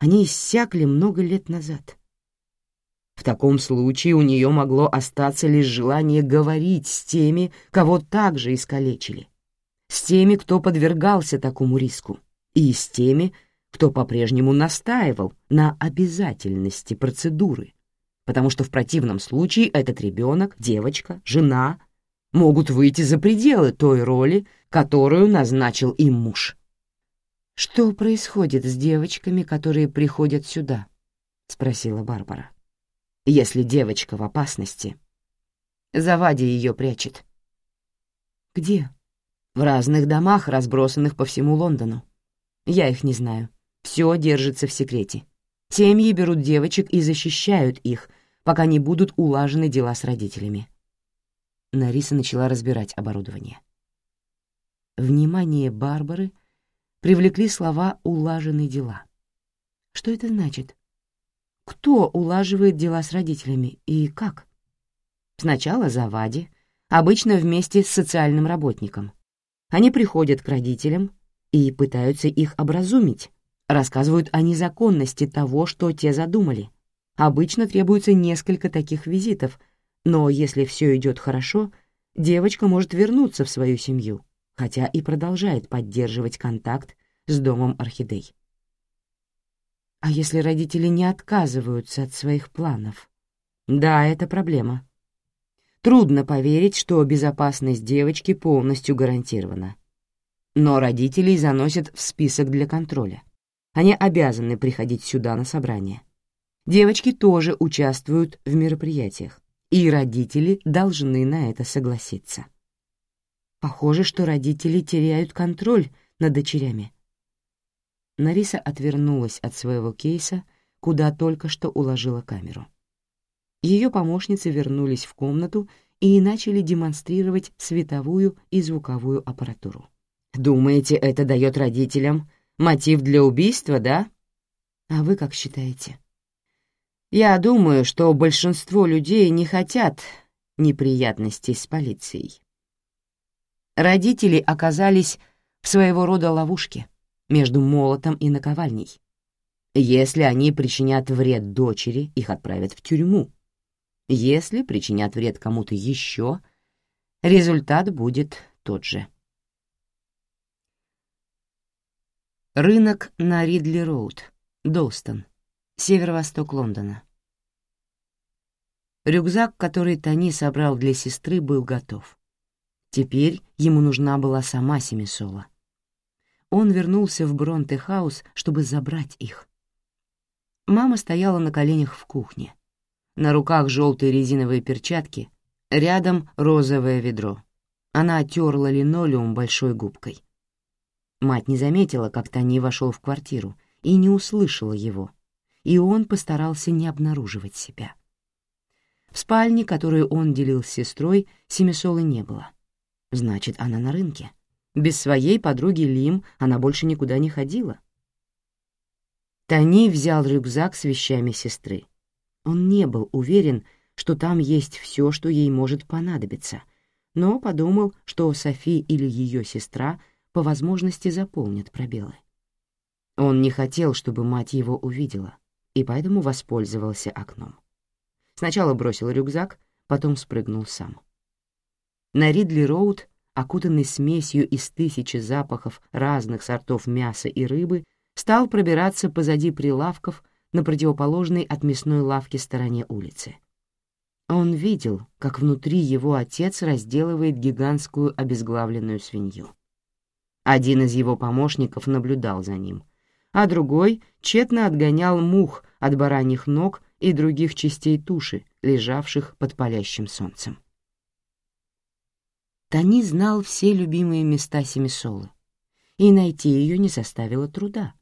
они иссякли много лет назад. В таком случае у нее могло остаться лишь желание говорить с теми, кого также искалечили, с теми, кто подвергался такому риску, и с теми, кто по-прежнему настаивал на обязательности процедуры, потому что в противном случае этот ребенок, девочка, жена могут выйти за пределы той роли, которую назначил им муж. «Что происходит с девочками, которые приходят сюда?» — спросила Барбара. «Если девочка в опасности, Завади ее прячет». «Где?» «В разных домах, разбросанных по всему Лондону. Я их не знаю. Все держится в секрете. Семьи берут девочек и защищают их, пока не будут улажены дела с родителями». Нариса начала разбирать оборудование. Внимание Барбары — привлекли слова «улажены дела». Что это значит? Кто улаживает дела с родителями и как? Сначала Завади, обычно вместе с социальным работником. Они приходят к родителям и пытаются их образумить, рассказывают о незаконности того, что те задумали. Обычно требуется несколько таких визитов, но если все идет хорошо, девочка может вернуться в свою семью хотя и продолжает поддерживать контакт с домом орхидей. А если родители не отказываются от своих планов? Да, это проблема. Трудно поверить, что безопасность девочки полностью гарантирована. Но родителей заносят в список для контроля. Они обязаны приходить сюда на собрание. Девочки тоже участвуют в мероприятиях, и родители должны на это согласиться. Похоже, что родители теряют контроль над дочерями. Нариса отвернулась от своего кейса, куда только что уложила камеру. Ее помощницы вернулись в комнату и начали демонстрировать световую и звуковую аппаратуру. «Думаете, это дает родителям мотив для убийства, да?» «А вы как считаете?» «Я думаю, что большинство людей не хотят неприятностей с полицией. Родители оказались в своего рода ловушке между молотом и наковальней. Если они причинят вред дочери, их отправят в тюрьму. Если причинят вред кому-то еще, результат будет тот же. Рынок на Ридли-Роуд, Долстон, северо-восток Лондона. Рюкзак, который Тони собрал для сестры, был готов. Теперь ему нужна была сама Семисола. Он вернулся в Бронте-хаус, чтобы забрать их. Мама стояла на коленях в кухне. На руках желтые резиновые перчатки, рядом розовое ведро. Она оттерла линолеум большой губкой. Мать не заметила, как Тони вошел в квартиру, и не услышала его, и он постарался не обнаруживать себя. В спальне, которую он делил с сестрой, Семисолы не было. Значит, она на рынке. Без своей подруги Лим она больше никуда не ходила. Тони взял рюкзак с вещами сестры. Он не был уверен, что там есть все, что ей может понадобиться, но подумал, что Софи или ее сестра по возможности заполнят пробелы. Он не хотел, чтобы мать его увидела, и поэтому воспользовался окном. Сначала бросил рюкзак, потом спрыгнул сам. На Ридли-Роуд, окутанный смесью из тысячи запахов разных сортов мяса и рыбы, стал пробираться позади прилавков на противоположной от мясной лавки стороне улицы. Он видел, как внутри его отец разделывает гигантскую обезглавленную свинью. Один из его помощников наблюдал за ним, а другой тщетно отгонял мух от бараньих ног и других частей туши, лежавших под палящим солнцем. Тони знал все любимые места Семисолы, и найти ее не составило труда.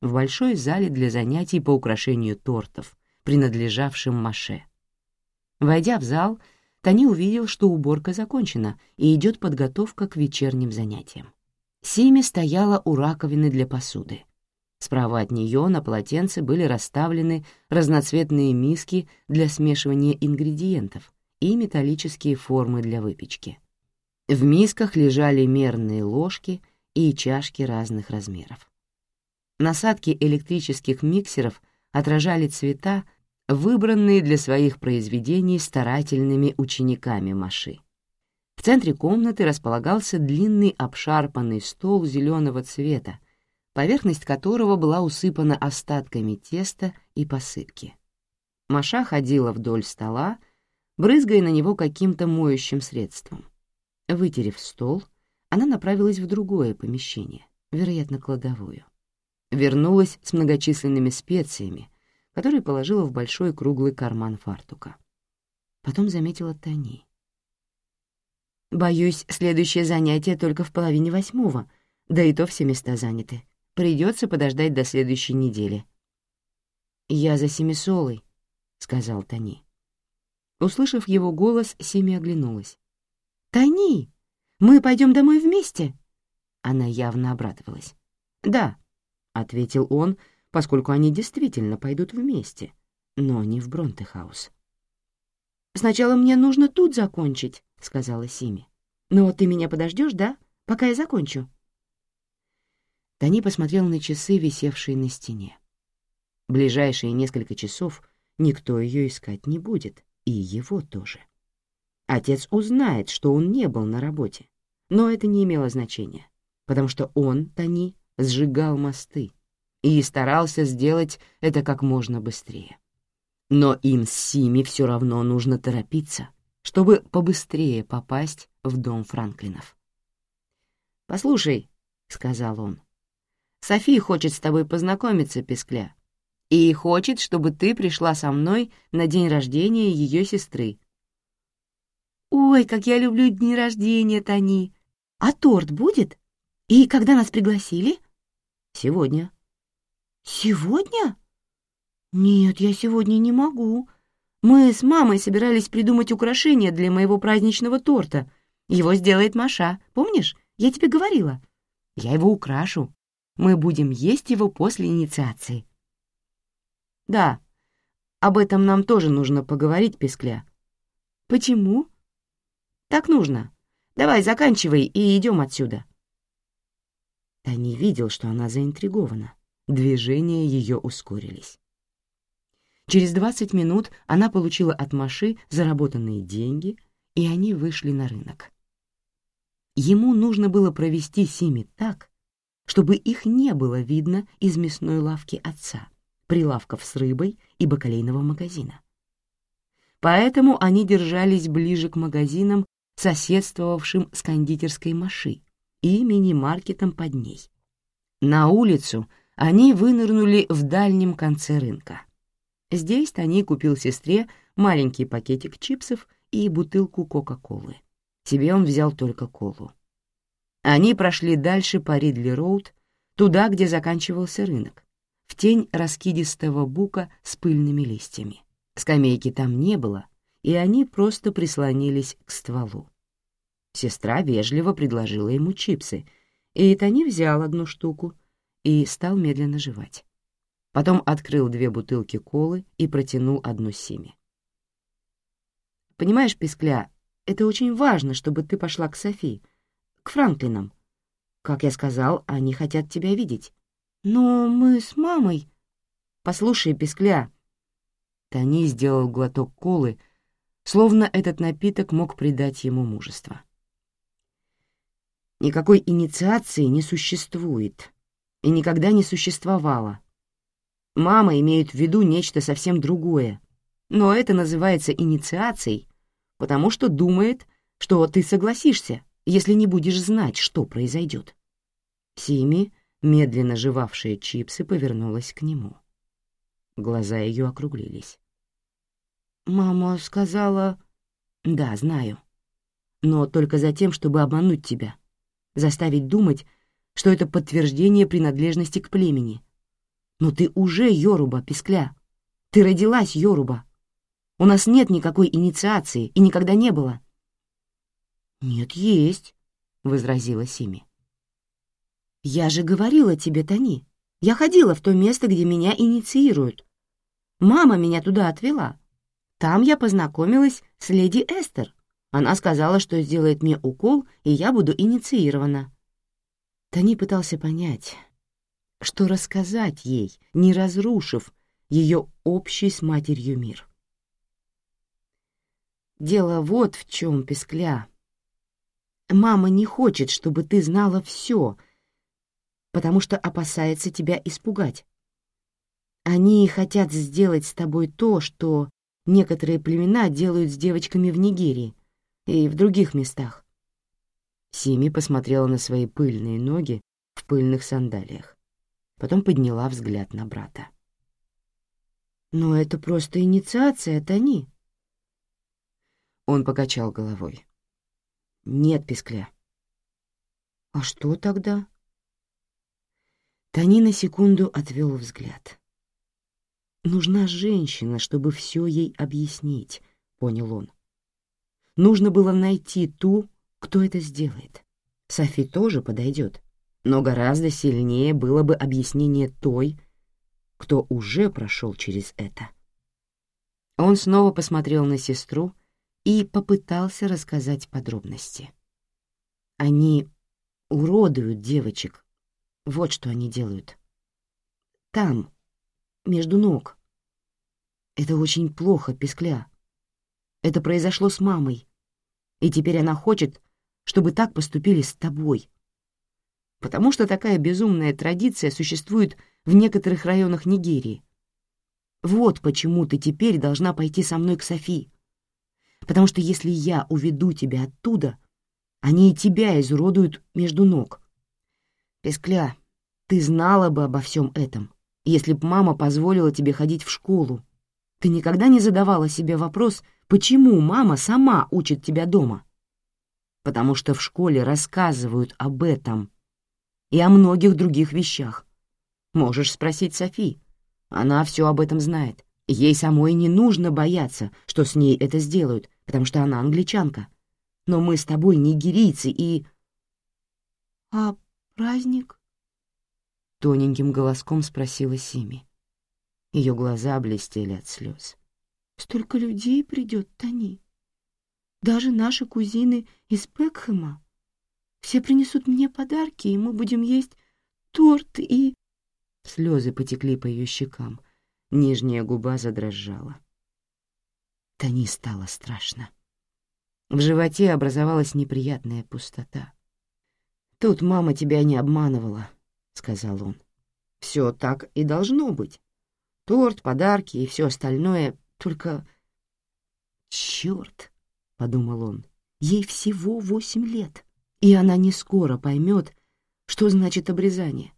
В большой зале для занятий по украшению тортов, принадлежавшим Маше. Войдя в зал, Тони увидел, что уборка закончена и идет подготовка к вечерним занятиям. Сими стояла у раковины для посуды. Справа от нее на полотенце были расставлены разноцветные миски для смешивания ингредиентов и металлические формы для выпечки. В мисках лежали мерные ложки и чашки разных размеров. Насадки электрических миксеров отражали цвета, выбранные для своих произведений старательными учениками Маши. В центре комнаты располагался длинный обшарпанный стол зеленого цвета, поверхность которого была усыпана остатками теста и посыпки. Маша ходила вдоль стола, брызгая на него каким-то моющим средством. Вытерев стол, она направилась в другое помещение, вероятно, кладовую. Вернулась с многочисленными специями, которые положила в большой круглый карман фартука. Потом заметила Тони. «Боюсь, следующее занятие только в половине восьмого, да и то все места заняты. Придется подождать до следующей недели». «Я за Семисолой», — сказал Тони. Услышав его голос, Семи оглянулась. «Тони, мы пойдем домой вместе?» Она явно обрадовалась. «Да», — ответил он, поскольку они действительно пойдут вместе, но не в Бронтехаус. «Сначала мне нужно тут закончить», — сказала Сими. «Но ты меня подождешь, да, пока я закончу?» Тони посмотрел на часы, висевшие на стене. Ближайшие несколько часов никто ее искать не будет, и его тоже. Отец узнает, что он не был на работе, но это не имело значения, потому что он, Тони, сжигал мосты и старался сделать это как можно быстрее. Но им с Сими все равно нужно торопиться, чтобы побыстрее попасть в дом Франклинов. «Послушай», — сказал он, — «Софи хочет с тобой познакомиться, Пескля, и хочет, чтобы ты пришла со мной на день рождения ее сестры». «Ой, как я люблю дни рождения, Тони! А торт будет? И когда нас пригласили?» «Сегодня». «Сегодня?» «Нет, я сегодня не могу. Мы с мамой собирались придумать украшение для моего праздничного торта. Его сделает Маша, помнишь? Я тебе говорила. Я его украшу. Мы будем есть его после инициации». «Да, об этом нам тоже нужно поговорить, Пескля». «Почему?» «Так нужно. Давай, заканчивай и идем отсюда». Тони видел, что она заинтригована. Движения ее ускорились. Через 20 минут она получила от Маши заработанные деньги, и они вышли на рынок. Ему нужно было провести Сими так, чтобы их не было видно из мясной лавки отца, прилавков с рыбой и бакалейного магазина. Поэтому они держались ближе к магазинам, соседствовавшим с кондитерской Маши и мини-маркетом под ней. На улицу они вынырнули в дальнем конце рынка — Здесь Тони купил сестре маленький пакетик чипсов и бутылку Кока-Колы. Себе он взял только колу. Они прошли дальше по Ридли-Роуд, туда, где заканчивался рынок, в тень раскидистого бука с пыльными листьями. Скамейки там не было, и они просто прислонились к стволу. Сестра вежливо предложила ему чипсы, и Тони взял одну штуку и стал медленно жевать. Потом открыл две бутылки колы и протянул одну Симе. «Понимаешь, Пискля, это очень важно, чтобы ты пошла к Софи, к Франклинам. Как я сказал, они хотят тебя видеть. Но мы с мамой...» «Послушай, Пискля...» Тони сделал глоток колы, словно этот напиток мог придать ему мужество. Никакой инициации не существует и никогда не существовало, Мама имеет в виду нечто совсем другое, но это называется инициацией, потому что думает, что ты согласишься, если не будешь знать, что произойдет. Сими, медленно жевавшая чипсы, повернулась к нему. Глаза ее округлились. «Мама сказала...» «Да, знаю. Но только за тем, чтобы обмануть тебя, заставить думать, что это подтверждение принадлежности к племени, но ты уже Йоруба, Пескля. Ты родилась Йоруба. У нас нет никакой инициации и никогда не было. Нет, есть, — возразила Сими. Я же говорила тебе, Тони. Я ходила в то место, где меня инициируют. Мама меня туда отвела. Там я познакомилась с леди Эстер. Она сказала, что сделает мне укол, и я буду инициирована. Тони пытался понять, что рассказать ей, не разрушив ее общий с матерью мир. Дело вот в чем, Пескля. Мама не хочет, чтобы ты знала все, потому что опасается тебя испугать. Они хотят сделать с тобой то, что некоторые племена делают с девочками в Нигерии и в других местах. Сими посмотрела на свои пыльные ноги в пыльных сандалиях потом подняла взгляд на брата. «Но это просто инициация, Тони». Он покачал головой. «Нет, Пескля». «А что тогда?» Тони на секунду отвел взгляд. «Нужна женщина, чтобы все ей объяснить», — понял он. «Нужно было найти ту, кто это сделает. Софи тоже подойдет но гораздо сильнее было бы объяснение той, кто уже прошел через это. Он снова посмотрел на сестру и попытался рассказать подробности. Они уродуют девочек. Вот что они делают. Там, между ног. Это очень плохо, Пескля. Это произошло с мамой. И теперь она хочет, чтобы так поступили с тобой потому что такая безумная традиция существует в некоторых районах Нигерии. Вот почему ты теперь должна пойти со мной к Софи. потому что если я уведу тебя оттуда, они и тебя изуродуют между ног. Пескля, ты знала бы обо всем этом, если б мама позволила тебе ходить в школу. Ты никогда не задавала себе вопрос, почему мама сама учит тебя дома? Потому что в школе рассказывают об этом и о многих других вещах. Можешь спросить Софи. Она все об этом знает. Ей самой не нужно бояться, что с ней это сделают, потому что она англичанка. Но мы с тобой нигерийцы и... — А праздник? — тоненьким голоском спросила Сими. Ее глаза блестели от слез. — Столько людей придет, Тони. Даже наши кузины из Пекхэма. Все принесут мне подарки, и мы будем есть торт и... Слезы потекли по ее щекам. Нижняя губа задрожала. Тони стало страшно. В животе образовалась неприятная пустота. «Тут мама тебя не обманывала», — сказал он. «Все так и должно быть. Торт, подарки и все остальное, только...» «Черт!» — подумал он. «Ей всего восемь лет, и она не скоро поймет, что значит обрезание.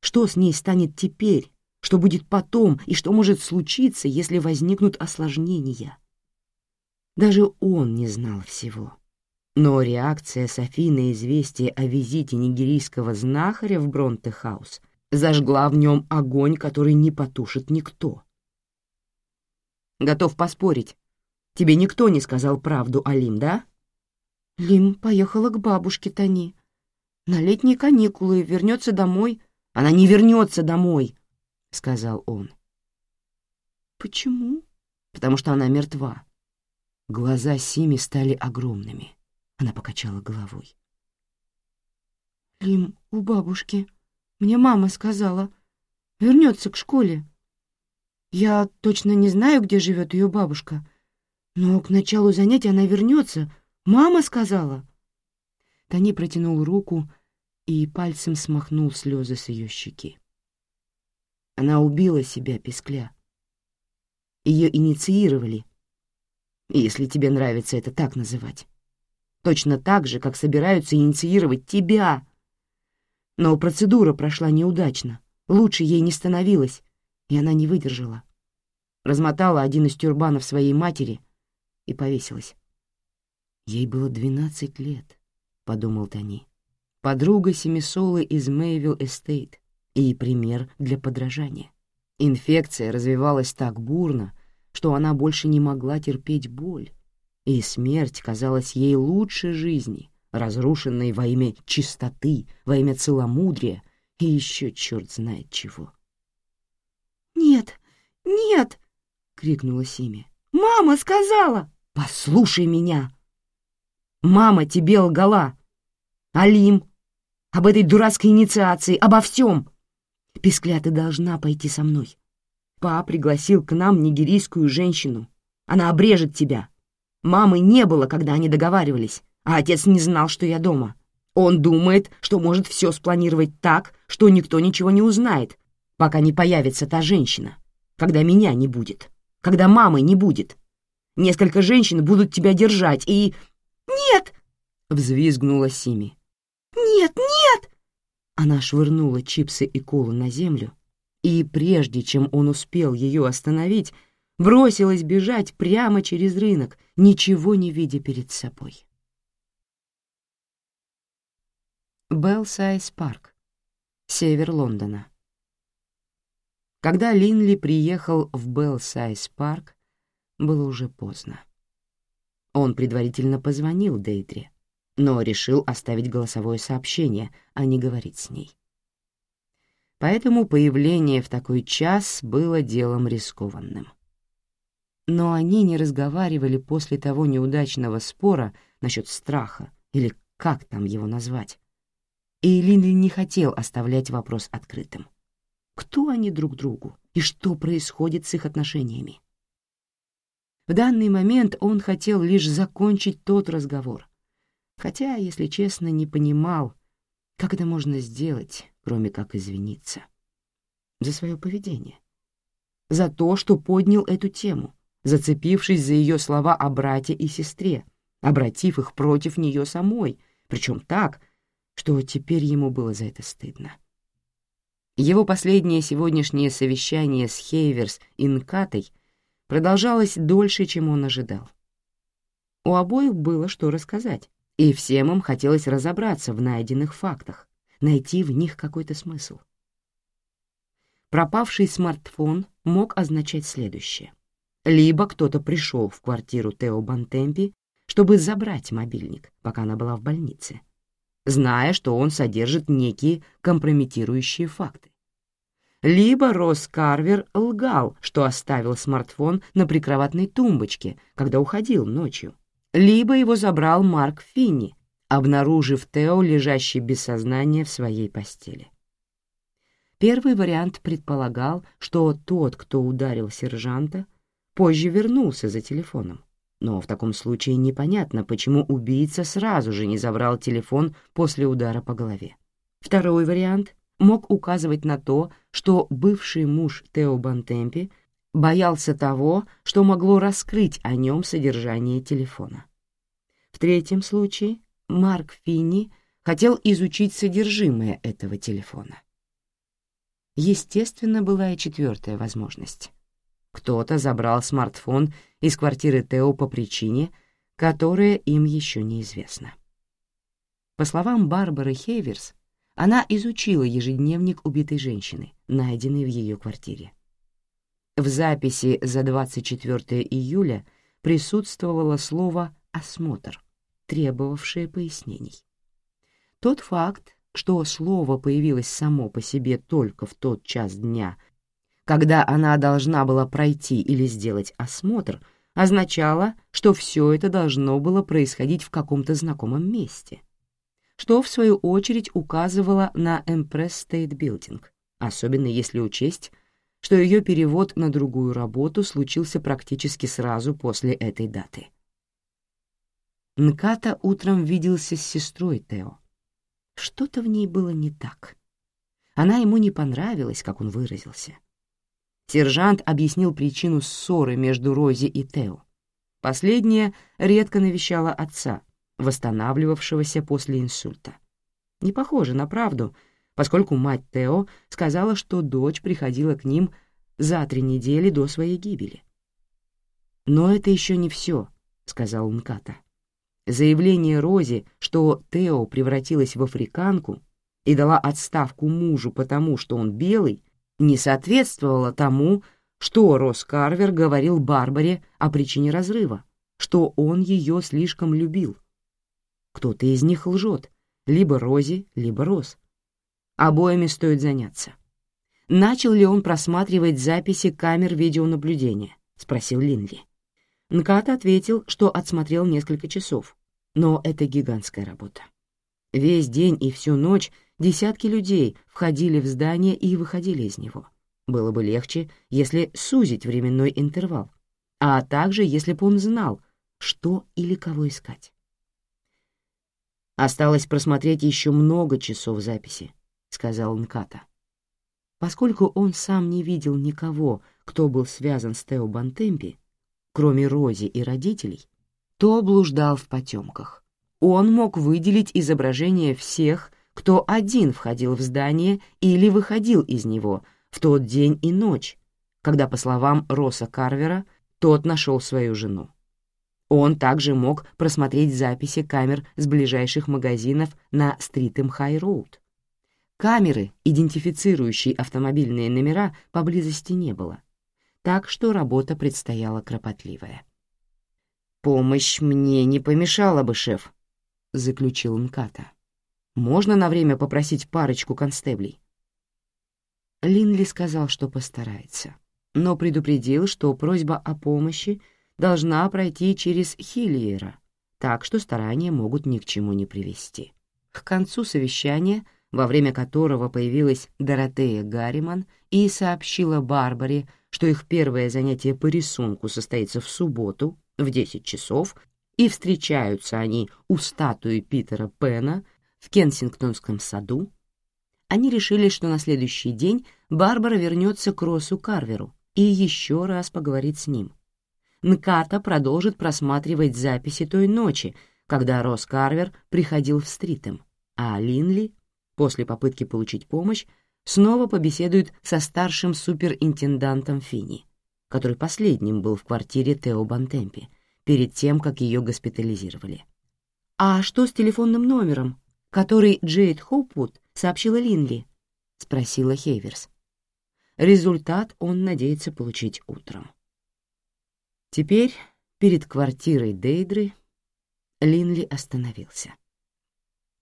Что с ней станет теперь, что будет потом и что может случиться, если возникнут осложнения. Даже он не знал всего. Но реакция Софи на известие о визите нигерийского знахаря в Бронтехаус зажгла в нем огонь, который не потушит никто. «Готов поспорить. Тебе никто не сказал правду о Лим, да?» Лим поехала к бабушке Тони. На летние каникулы вернется домой — она не вернется домой, — сказал он. Почему? Потому что она мертва. Глаза Сими стали огромными. Она покачала головой. Лим у бабушки. Мне мама сказала. Вернется к школе. Я точно не знаю, где живет ее бабушка, но к началу занятия она вернется. Мама сказала. Тони протянул руку, — и пальцем смахнул слезы с ее щеки. Она убила себя, Пескля. Ее инициировали, если тебе нравится это так называть. Точно так же, как собираются инициировать тебя. Но процедура прошла неудачно, лучше ей не становилось, и она не выдержала. Размотала один из тюрбанов своей матери и повесилась. Ей было двенадцать лет, — подумал Тони подруга Семисолы из Мэйвилл Эстейт и пример для подражания. Инфекция развивалась так бурно, что она больше не могла терпеть боль, и смерть казалась ей лучше жизни, разрушенной во имя чистоты, во имя целомудрия и еще черт знает чего. «Нет, нет!» — крикнула Сими. «Мама сказала!» «Послушай меня!» «Мама тебе лгала!» «Алим, об этой дурацкой инициации, обо всем. Пескля, ты должна пойти со мной. Па пригласил к нам нигерийскую женщину. Она обрежет тебя. Мамы не было, когда они договаривались, а отец не знал, что я дома. Он думает, что может все спланировать так, что никто ничего не узнает, пока не появится та женщина, когда меня не будет, когда мамы не будет. Несколько женщин будут тебя держать и... «Нет!» — взвизгнула Сими. «Нет, нет!» Она швырнула чипсы и колу на землю, и прежде чем он успел ее остановить, бросилась бежать прямо через рынок, ничего не видя перед собой. Белсайз парк, север Лондона. Когда Линли приехал в Белсайз парк, было уже поздно. Он предварительно позвонил Дейтре, но решил оставить голосовое сообщение, а не говорить с ней. Поэтому появление в такой час было делом рискованным. Но они не разговаривали после того неудачного спора насчет страха, или как там его назвать. И Линли не хотел оставлять вопрос открытым. Кто они друг другу и что происходит с их отношениями? В данный момент он хотел лишь закончить тот разговор — хотя, если честно, не понимал, как это можно сделать, кроме как извиниться. За свое поведение. За то, что поднял эту тему. Зацепившись за ее слова о брате и сестре, обратив их против нее самой, причем так, что теперь ему было за это стыдно. Его последнее сегодняшнее совещание с Хейверс и Нкатой продолжалось дольше, чем он ожидал. У обоих было что рассказать, и всем им хотелось разобраться в найденных фактах, найти в них какой-то смысл. Пропавший смартфон мог означать следующее. Либо кто-то пришел в квартиру Тео Бантемпи, чтобы забрать мобильник, пока она была в больнице, зная, что он содержит некие компрометирующие факты. Либо Росс Карвер лгал, что оставил смартфон на прикроватной тумбочке, когда уходил ночью. Либо его забрал Марк Финни, обнаружив Тео, лежащий без сознания в своей постели. Первый вариант предполагал, что тот, кто ударил сержанта, позже вернулся за телефоном. Но в таком случае непонятно, почему убийца сразу же не забрал телефон после удара по голове. Второй вариант мог указывать на то, что бывший муж Тео Бантемпи боялся того, что могло раскрыть о нем содержание телефона. В третьем случае Марк Финни хотел изучить содержимое этого телефона. Естественно, была и четвертая возможность. Кто-то забрал смартфон из квартиры Тео по причине, которая им еще неизвестна. По словам Барбары Хейверс, она изучила ежедневник убитой женщины, найденный в ее квартире. В записи за 24 июля присутствовало слово «осмотр», требовавшее пояснений. Тот факт, что слово появилось само по себе только в тот час дня, когда она должна была пройти или сделать осмотр, означало, что все это должно было происходить в каком-то знакомом месте, что, в свою очередь, указывало на Empress State Building, особенно если учесть, что ее перевод на другую работу случился практически сразу после этой даты. Нката утром виделся с сестрой Тео. Что-то в ней было не так. Она ему не понравилась, как он выразился. Сержант объяснил причину ссоры между Рози и Тео. Последняя редко навещала отца, восстанавливавшегося после инсульта. Не похоже на правду, поскольку мать Тео сказала, что дочь приходила к ним за три недели до своей гибели. «Но это еще не все», — сказал Нката. Заявление Рози, что Тео превратилась в африканку и дала отставку мужу потому, что он белый, не соответствовало тому, что Росс Карвер говорил Барбаре о причине разрыва, что он ее слишком любил. Кто-то из них лжет, либо Рози, либо Росс. Обоими стоит заняться. «Начал ли он просматривать записи камер видеонаблюдения?» — спросил Линли. Нкат ответил, что отсмотрел несколько часов, но это гигантская работа. Весь день и всю ночь десятки людей входили в здание и выходили из него. Было бы легче, если сузить временной интервал, а также если бы он знал, что или кого искать. «Осталось просмотреть еще много часов записи», — сказал Нката. Поскольку он сам не видел никого, кто был связан с Тео Бантемпи, кроме Рози и родителей, то блуждал в потемках. Он мог выделить изображение всех, кто один входил в здание или выходил из него в тот день и ночь, когда, по словам Росса Карвера, тот нашел свою жену. Он также мог просмотреть записи камер с ближайших магазинов на Стритем Хай Роуд. Камеры, идентифицирующие автомобильные номера, поблизости не было, так что работа предстояла кропотливая. «Помощь мне не помешала бы, шеф», — заключил Нката. Можно на время попросить парочку констеблей?» Линли сказал, что постарается, но предупредил, что просьба о помощи должна пройти через Хиллиера, так что старания могут ни к чему не привести. К концу совещания, во время которого появилась Доротея Гарриман и сообщила Барбаре, что их первое занятие по рисунку состоится в субботу в 10 часов, и встречаются они у статуи Питера Пена в Кенсингтонском саду, они решили, что на следующий день Барбара вернется к Россу Карверу и еще раз поговорит с ним. Нката продолжит просматривать записи той ночи, когда Росс Карвер приходил в Стритем, а Линли, после попытки получить помощь, снова побеседует со старшим суперинтендантом Фини, который последним был в квартире Тео Бантемпи, перед тем, как ее госпитализировали. «А что с телефонным номером, который Джейд Хопвуд сообщила Линли?» — спросила Хейверс. Результат он надеется получить утром. Теперь перед квартирой Дейдры Линли остановился.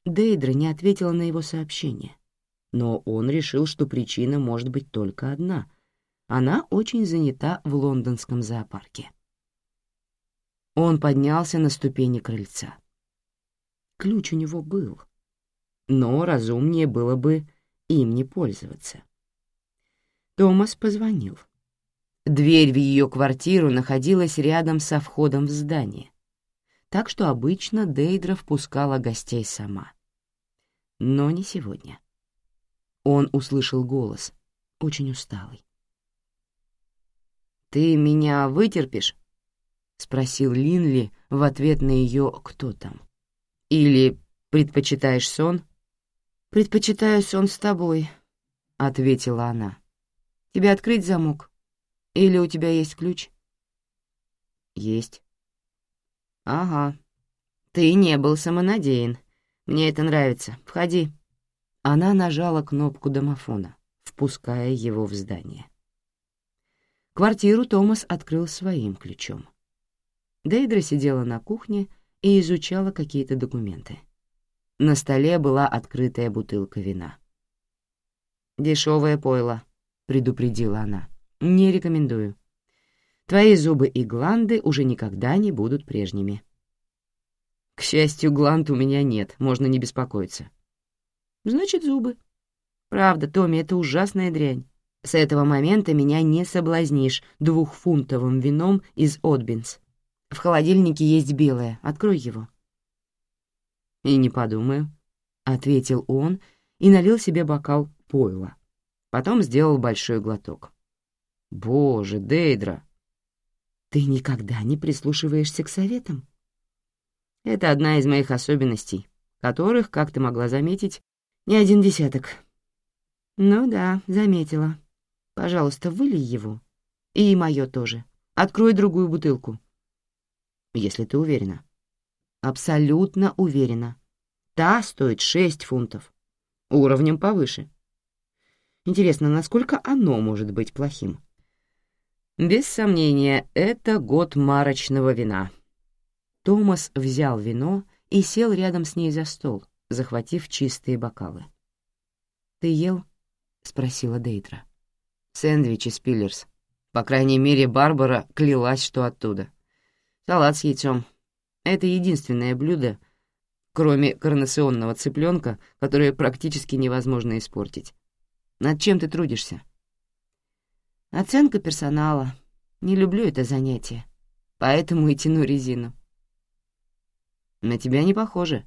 Дейдра не ответила на его сообщение, но он решил, что причина может быть только одна. Она очень занята в лондонском зоопарке. Он поднялся на ступени крыльца. Ключ у него был, но разумнее было бы им не пользоваться. Томас позвонил. Дверь в ее квартиру находилась рядом со входом в здание, так что обычно Дейдра впускала гостей сама. Но не сегодня. Он услышал голос, очень усталый. «Ты меня вытерпишь?» — спросил Линли в ответ на ее «кто там?» «Или предпочитаешь сон?» «Предпочитаю сон с тобой», — ответила она. «Тебе открыть замок? Или у тебя есть ключ?» «Есть». «Ага. Ты не был самонадеян. Мне это нравится. Входи». Она нажала кнопку домофона, впуская его в здание. Квартиру Томас открыл своим ключом. Дейдра сидела на кухне и изучала какие-то документы. На столе была открытая бутылка вина. «Дешевое пойло», — предупредила она. «Не рекомендую. Твои зубы и гланды уже никогда не будут прежними». «К счастью, гланд у меня нет, можно не беспокоиться». Значит, зубы. Правда, Томми, это ужасная дрянь. С этого момента меня не соблазнишь двухфунтовым вином из Отбинс. В холодильнике есть белое, открой его. И не подумаю, — ответил он и налил себе бокал пойла. Потом сделал большой глоток. Боже, Дейдра! Ты никогда не прислушиваешься к советам? Это одна из моих особенностей, которых, как ты могла заметить, не один десяток. Ну да, заметила. Пожалуйста, вылей его. И мое тоже. Открой другую бутылку. Если ты уверена. Абсолютно уверена. Та стоит шесть фунтов. Уровнем повыше. Интересно, насколько оно может быть плохим? Без сомнения, это год марочного вина. Томас взял вино и сел рядом с ней за стол, захватив чистые бокалы. «Ты ел?» — спросила Дейтра. «Сэндвичи Спиллерс. По крайней мере, Барбара клялась, что оттуда. Салат с яйцом. Это единственное блюдо, кроме коронационного цыпленка, которое практически невозможно испортить. Над чем ты трудишься?» «Оценка персонала. Не люблю это занятие, поэтому и тяну резину». «На тебя не похоже»,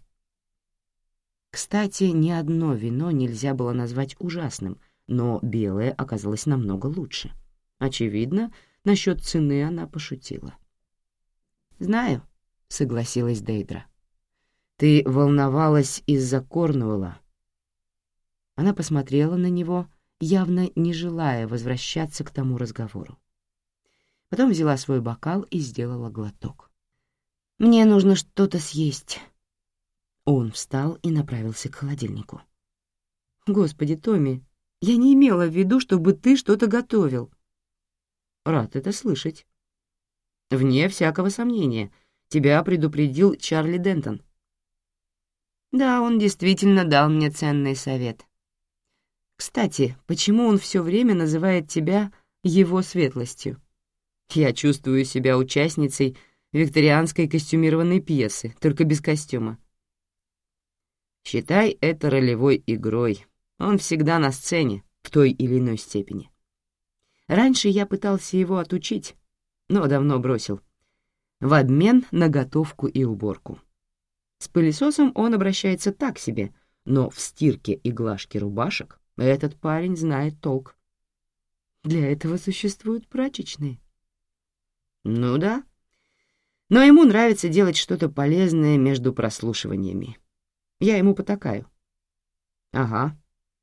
кстати, ни одно вино нельзя было назвать ужасным, но белое оказалось намного лучше. Очевидно, насчет цены она пошутила. «Знаю», — согласилась Дейдра. «Ты волновалась из-за Корнуэлла». Она посмотрела на него, явно не желая возвращаться к тому разговору. Потом взяла свой бокал и сделала глоток. «Мне нужно что-то съесть», он встал и направился к холодильнику. «Господи, Томми, я не имела в виду, чтобы ты что-то готовил». «Рад это слышать». «Вне всякого сомнения, тебя предупредил Чарли Дентон». «Да, он действительно дал мне ценный совет. Кстати, почему он все время называет тебя его светлостью? Я чувствую себя участницей викторианской костюмированной пьесы, только без костюма. Считай это ролевой игрой. Он всегда на сцене, в той или иной степени. Раньше я пытался его отучить, но давно бросил. В обмен на готовку и уборку. С пылесосом он обращается так себе, но в стирке и глажке рубашек этот парень знает толк. Для этого существуют прачечные. Ну да. Но ему нравится делать что-то полезное между прослушиваниями. Я ему потакаю. Ага.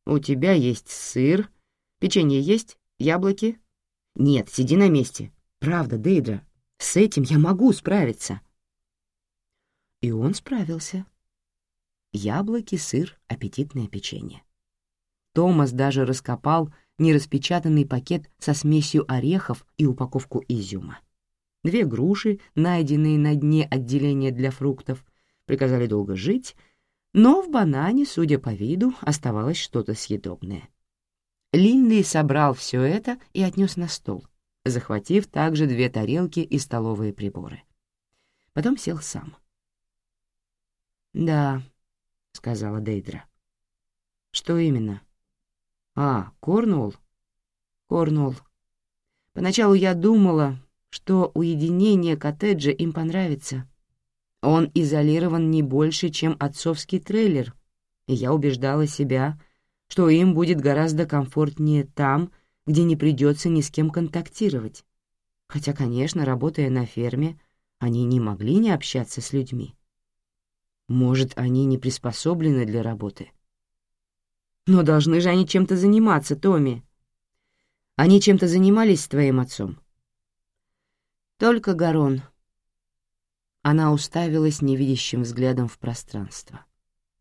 У тебя есть сыр, печенье есть, яблоки? Нет, сиди на месте. Правда, Дейдра, с этим я могу справиться. И он справился. Яблоки, сыр, аппетитное печенье. Томас даже раскопал нераспечатанный пакет со смесью орехов и упаковку изюма. Две груши, найденные на дне отделения для фруктов, приказали долго жить, но в банане, судя по виду, оставалось что-то съедобное. Линли собрал все это и отнес на стол, захватив также две тарелки и столовые приборы. Потом сел сам. «Да», — сказала Дейдра. «Что именно?» «А, Корнуолл?» «Корнуолл. Поначалу я думала, что уединение коттеджа им понравится. Он изолирован не больше, чем отцовский трейлер, и я убеждала себя, что им будет гораздо комфортнее там, где не придется ни с кем контактировать. Хотя, конечно, работая на ферме, они не могли не общаться с людьми. Может, они не приспособлены для работы. Но должны же они чем-то заниматься, Томми. Они чем-то занимались с твоим отцом? Только Гарон. Она уставилась невидящим взглядом в пространство.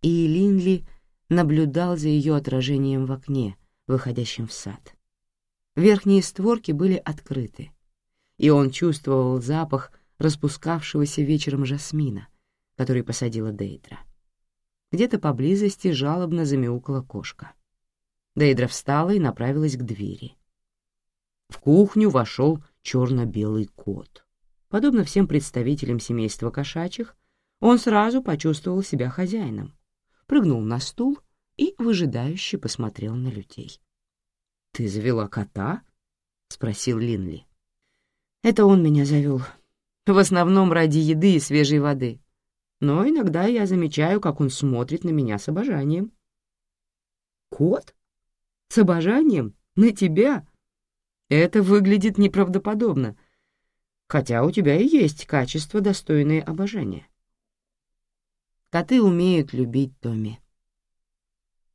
И Линли наблюдал за ее отражением в окне, выходящем в сад. Верхние створки были открыты, и он чувствовал запах распускавшегося вечером жасмина, который посадила Дейдра. Где-то поблизости жалобно замяукала кошка. Дейдра встала и направилась к двери. В кухню вошел черно-белый кот. Подобно всем представителям семейства кошачьих, он сразу почувствовал себя хозяином, прыгнул на стул и выжидающе посмотрел на людей. «Ты завела кота?» — спросил Линли. «Это он меня завел. В основном ради еды и свежей воды но иногда я замечаю, как он смотрит на меня с обожанием. «Кот? С обожанием? На тебя? Это выглядит неправдоподобно, хотя у тебя и есть качества, достойные обожания». Коты умеют любить Томми.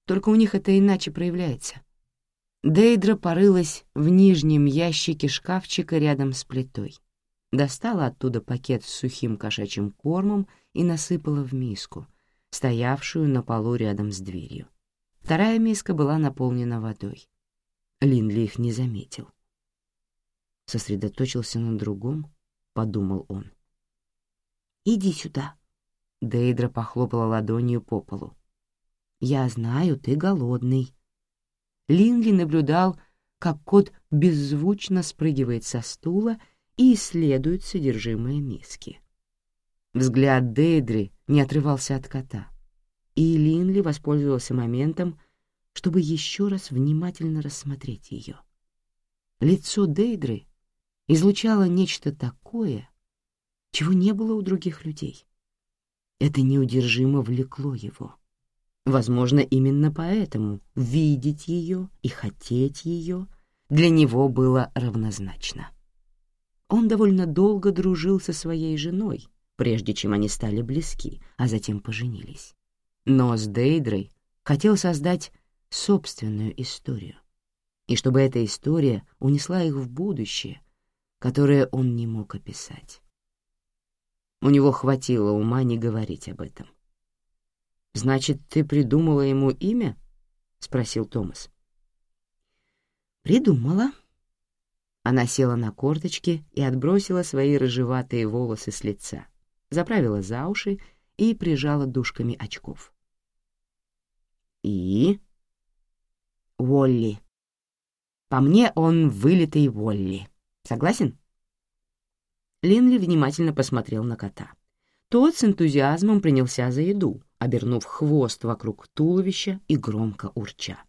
Только у них это иначе проявляется. Дейдра порылась в нижнем ящике шкафчика рядом с плитой достала оттуда пакет с сухим кошачьим кормом и насыпала в миску, стоявшую на полу рядом с дверью. Вторая миска была наполнена водой. Линли их не заметил. Сосредоточился на другом, подумал он. «Иди сюда», — Дейдра похлопала ладонью по полу. «Я знаю, ты голодный». Линли наблюдал, как кот беззвучно спрыгивает со стула и исследует содержимое миски. Взгляд Дейдри не отрывался от кота, и Линли воспользовался моментом, чтобы еще раз внимательно рассмотреть ее. Лицо Дейдры излучало нечто такое, чего не было у других людей. Это неудержимо влекло его. Возможно, именно поэтому видеть ее и хотеть ее для него было равнозначно. Он довольно долго дружил со своей женой, прежде чем они стали близки, а затем поженились. Но с Дейдрой хотел создать собственную историю, и чтобы эта история унесла их в будущее, которое он не мог описать. У него хватило ума не говорить об этом. «Значит, ты придумала ему имя?» — спросил Томас. «Придумала», она села на корточки и отбросила свои рыжеватые волосы с лица, заправила за уши и прижала дужками очков. «И?» «Волли. По мне он вылитый Волли. Согласен?» Линли внимательно посмотрел на кота. Тот с энтузиазмом принялся за еду, обернув хвост вокруг туловища и громко урча.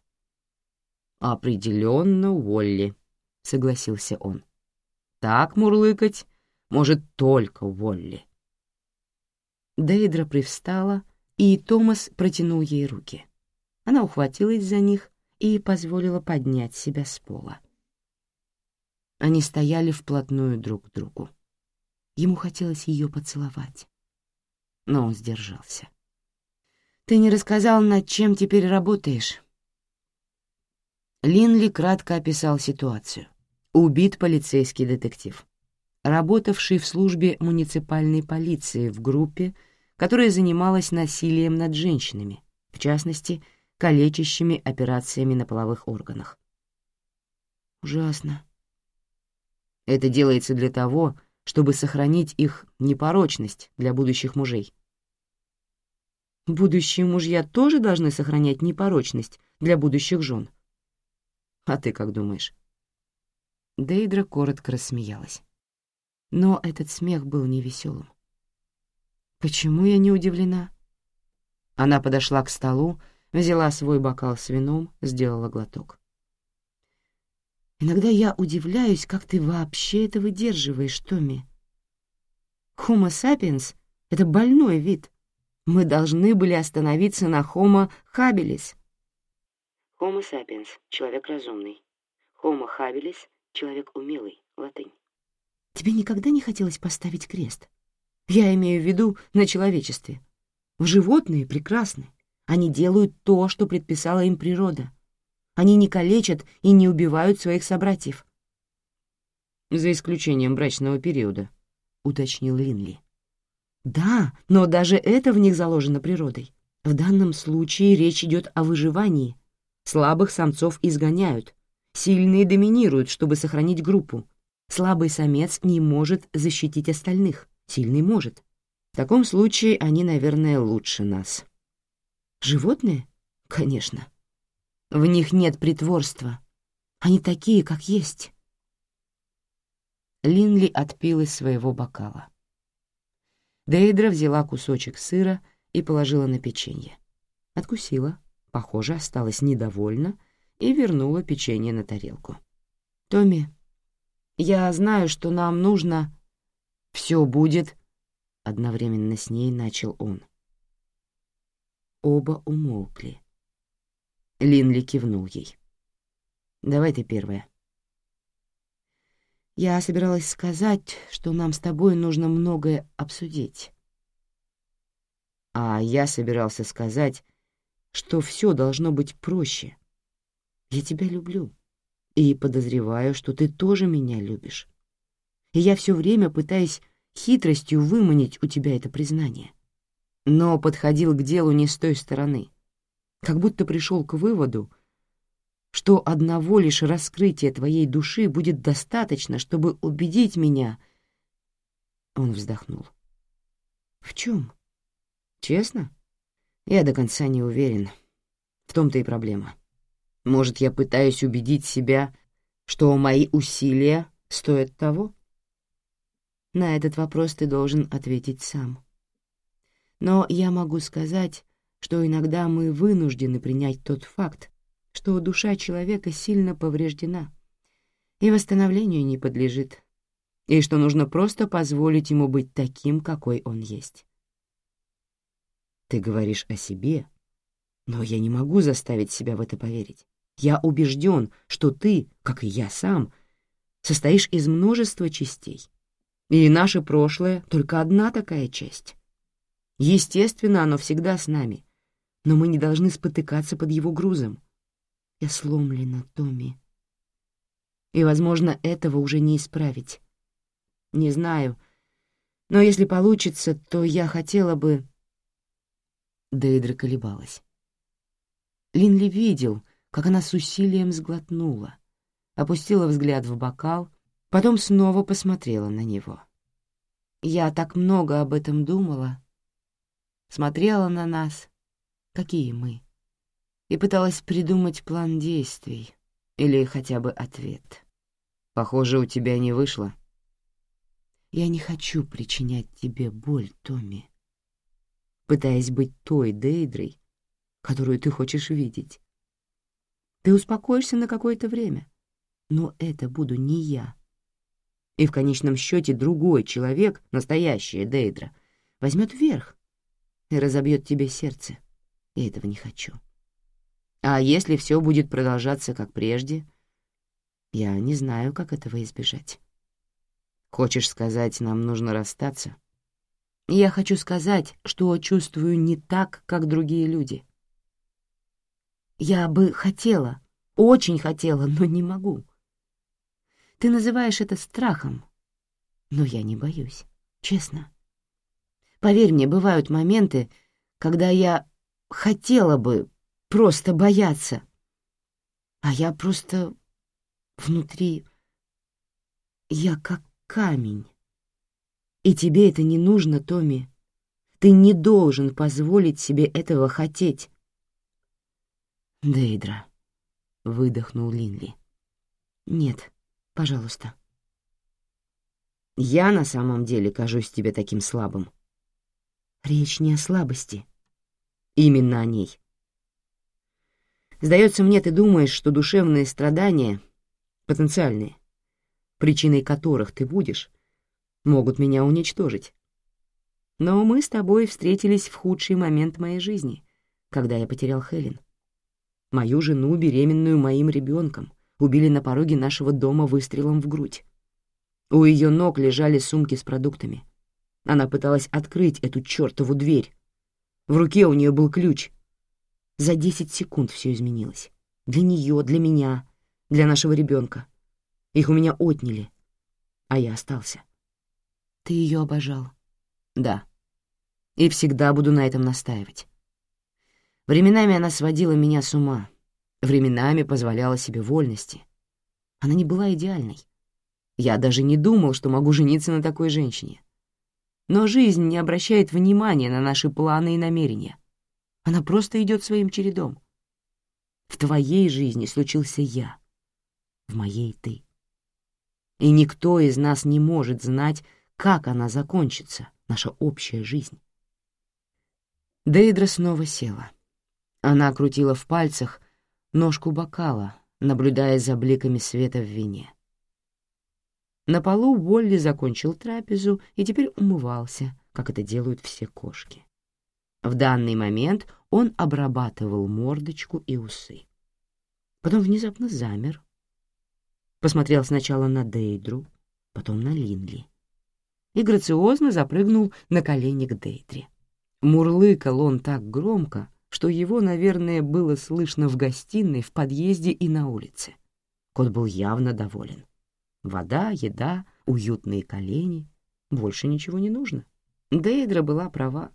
«Определенно Волли», согласился он. Так мурлыкать может только Волли. Дейдра привстала, и Томас протянул ей руки. Она ухватилась за них и позволила поднять себя с пола. Они стояли вплотную друг к другу. Ему хотелось ее поцеловать, но он сдержался. «Ты не рассказал, над чем теперь работаешь?» Линли кратко описал ситуацию. Убит полицейский детектив, работавший в службе муниципальной полиции в группе, которая занималась насилием над женщинами, в частности, калечащими операциями на половых органах. Ужасно. Это делается для того, чтобы сохранить их непорочность для будущих мужей. Будущие мужья тоже должны сохранять непорочность для будущих жен. А ты как думаешь? Дейдра коротко рассмеялась. Но этот смех был невеселым. Почему я не удивлена? Она подошла к столу, взяла свой бокал с вином, сделала глоток. Иногда я удивляюсь, как ты вообще это выдерживаешь, Томми. Homo sapiens — это больной вид. Мы должны были остановиться на Homo habilis. Homo sapiens — человек разумный. Homo habilis — человек умелый, латынь. Тебе никогда не хотелось поставить крест? Я имею в виду на человечестве. Животные прекрасны. Они делают то, что предписала им природа. Они не калечат и не убивают своих собратьев. «За исключением брачного периода», — уточнил Линли. «Да, но даже это в них заложено природой. В данном случае речь идет о выживании. Слабых самцов изгоняют, сильные доминируют, чтобы сохранить группу. Слабый самец не может защитить остальных, сильный может. В таком случае они, наверное, лучше нас». «Животные? Конечно». В них нет притворства. Они такие, как есть. Линли отпил из своего бокала. Дейдра взяла кусочек сыра и положила на печенье. Откусила, похоже, осталась недовольна и вернула печенье на тарелку. «Томми, я знаю, что нам нужно...» «Все будет...» — одновременно с ней начал он. Оба умолкли. Линли кивнул ей. «Давай ты первая». «Я собиралась сказать, что нам с тобой нужно многое обсудить». «А я собирался сказать, что все должно быть проще. Я тебя люблю и подозреваю, что ты тоже меня любишь. И я все время пытаюсь хитростью выманить у тебя это признание. Но подходил к делу не с той стороны» как будто пришел к выводу, что одного лишь раскрытия твоей души будет достаточно, чтобы убедить меня. Он вздохнул. В чем? Честно? Я до конца не уверен. В том-то и проблема. Может, я пытаюсь убедить себя, что мои усилия стоят того? На этот вопрос ты должен ответить сам. Но я могу сказать, что иногда мы вынуждены принять тот факт, что душа человека сильно повреждена и восстановлению не подлежит, и что нужно просто позволить ему быть таким, какой он есть. Ты говоришь о себе, но я не могу заставить себя в это поверить. Я убежден, что ты, как и я сам, состоишь из множества частей, и наше прошлое — только одна такая часть. Естественно, оно всегда с нами, но мы не должны спотыкаться под его грузом. Я сломлена, Томми. И, возможно, этого уже не исправить. Не знаю, но если получится, то я хотела бы... Дейдра колебалась. Линли видел, как она с усилием сглотнула, опустила взгляд в бокал, потом снова посмотрела на него. Я так много об этом думала, смотрела на нас, какие мы, и пыталась придумать план действий или хотя бы ответ. Похоже, у тебя не вышло. Я не хочу причинять тебе боль, Томми, пытаясь быть той Дейдрой, которую ты хочешь видеть. Ты успокоишься на какое-то время, но это буду не я. И в конечном счете другой человек, настоящая Дейдра, возьмет верх и разобьет тебе сердце. Я этого не хочу. А если все будет продолжаться как прежде, я не знаю, как этого избежать. Хочешь сказать, нам нужно расстаться? Я хочу сказать, что чувствую не так, как другие люди. Я бы хотела, очень хотела, но не могу. Ты называешь это страхом, но я не боюсь, честно. Поверь мне, бывают моменты, когда я хотела бы просто бояться, а я просто внутри... Я как камень. И тебе это не нужно, Томми. Ты не должен позволить себе этого хотеть. Дейдра, — выдохнул Линли. Нет, пожалуйста. Я на самом деле кажусь тебе таким слабым. Речь не о слабости. Именно о ней. Сдается мне, ты думаешь, что душевные страдания потенциальные, причиной которых ты будешь, могут меня уничтожить. Но мы с тобой встретились в худший момент моей жизни, когда я потерял Хелен. Мою жену, беременную моим ребенком, убили на пороге нашего дома выстрелом в грудь. У ее ног лежали сумки с продуктами. Она пыталась открыть эту чертову дверь. В руке у нее был ключ. За десять секунд все изменилось. Для нее, для меня, для нашего ребенка. Их у меня отняли, а я остался. Ты ее обожал? Да. И всегда буду на этом настаивать. Временами она сводила меня с ума, временами позволяла себе вольности. Она не была идеальной. Я даже не думал, что могу жениться на такой женщине. Но жизнь не обращает внимания на наши планы и намерения. Она просто идет своим чередом. В твоей жизни случился я, в моей — ты. И никто из нас не может знать, как она закончится, наша общая жизнь. Дейдра снова села. Она крутила в пальцах ножку бокала, наблюдая за бликами света в вине. На полу Уолли закончил трапезу и теперь умывался, как это делают все кошки. В данный момент он обрабатывал мордочку и усы. Потом внезапно замер, посмотрел сначала на Дейдру, потом на Линли и грациозно запрыгнул на колени к Дейдре. Мурлыкал он так громко, что его, наверное, было слышно в гостиной, в подъезде и на улице. Кот был явно доволен. Вода, еда, уютные колени. Больше ничего не нужно. Дейдра была права.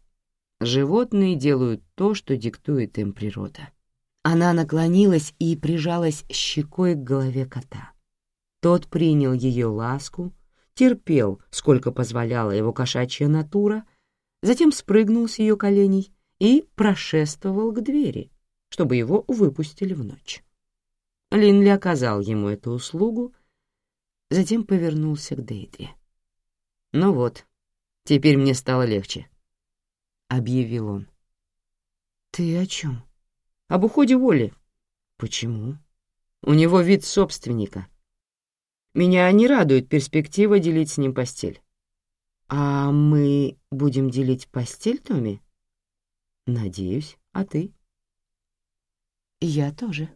Животные делают то, что диктует им природа. Она наклонилась и прижалась щекой к голове кота. Тот принял ее ласку, терпел, сколько позволяла его кошачья натура, затем спрыгнул с ее коленей и прошествовал к двери, чтобы его выпустили в ночь. Линли оказал ему эту услугу, затем повернулся к Дейдре. «Ну вот, теперь мне стало легче», — объявил он. «Ты о чем?» «Об уходе Воли». «Почему?» «У него вид собственника. Меня не радует перспектива делить с ним постель». «А мы будем делить постель, Томми?» «Надеюсь, а ты?» «Я тоже».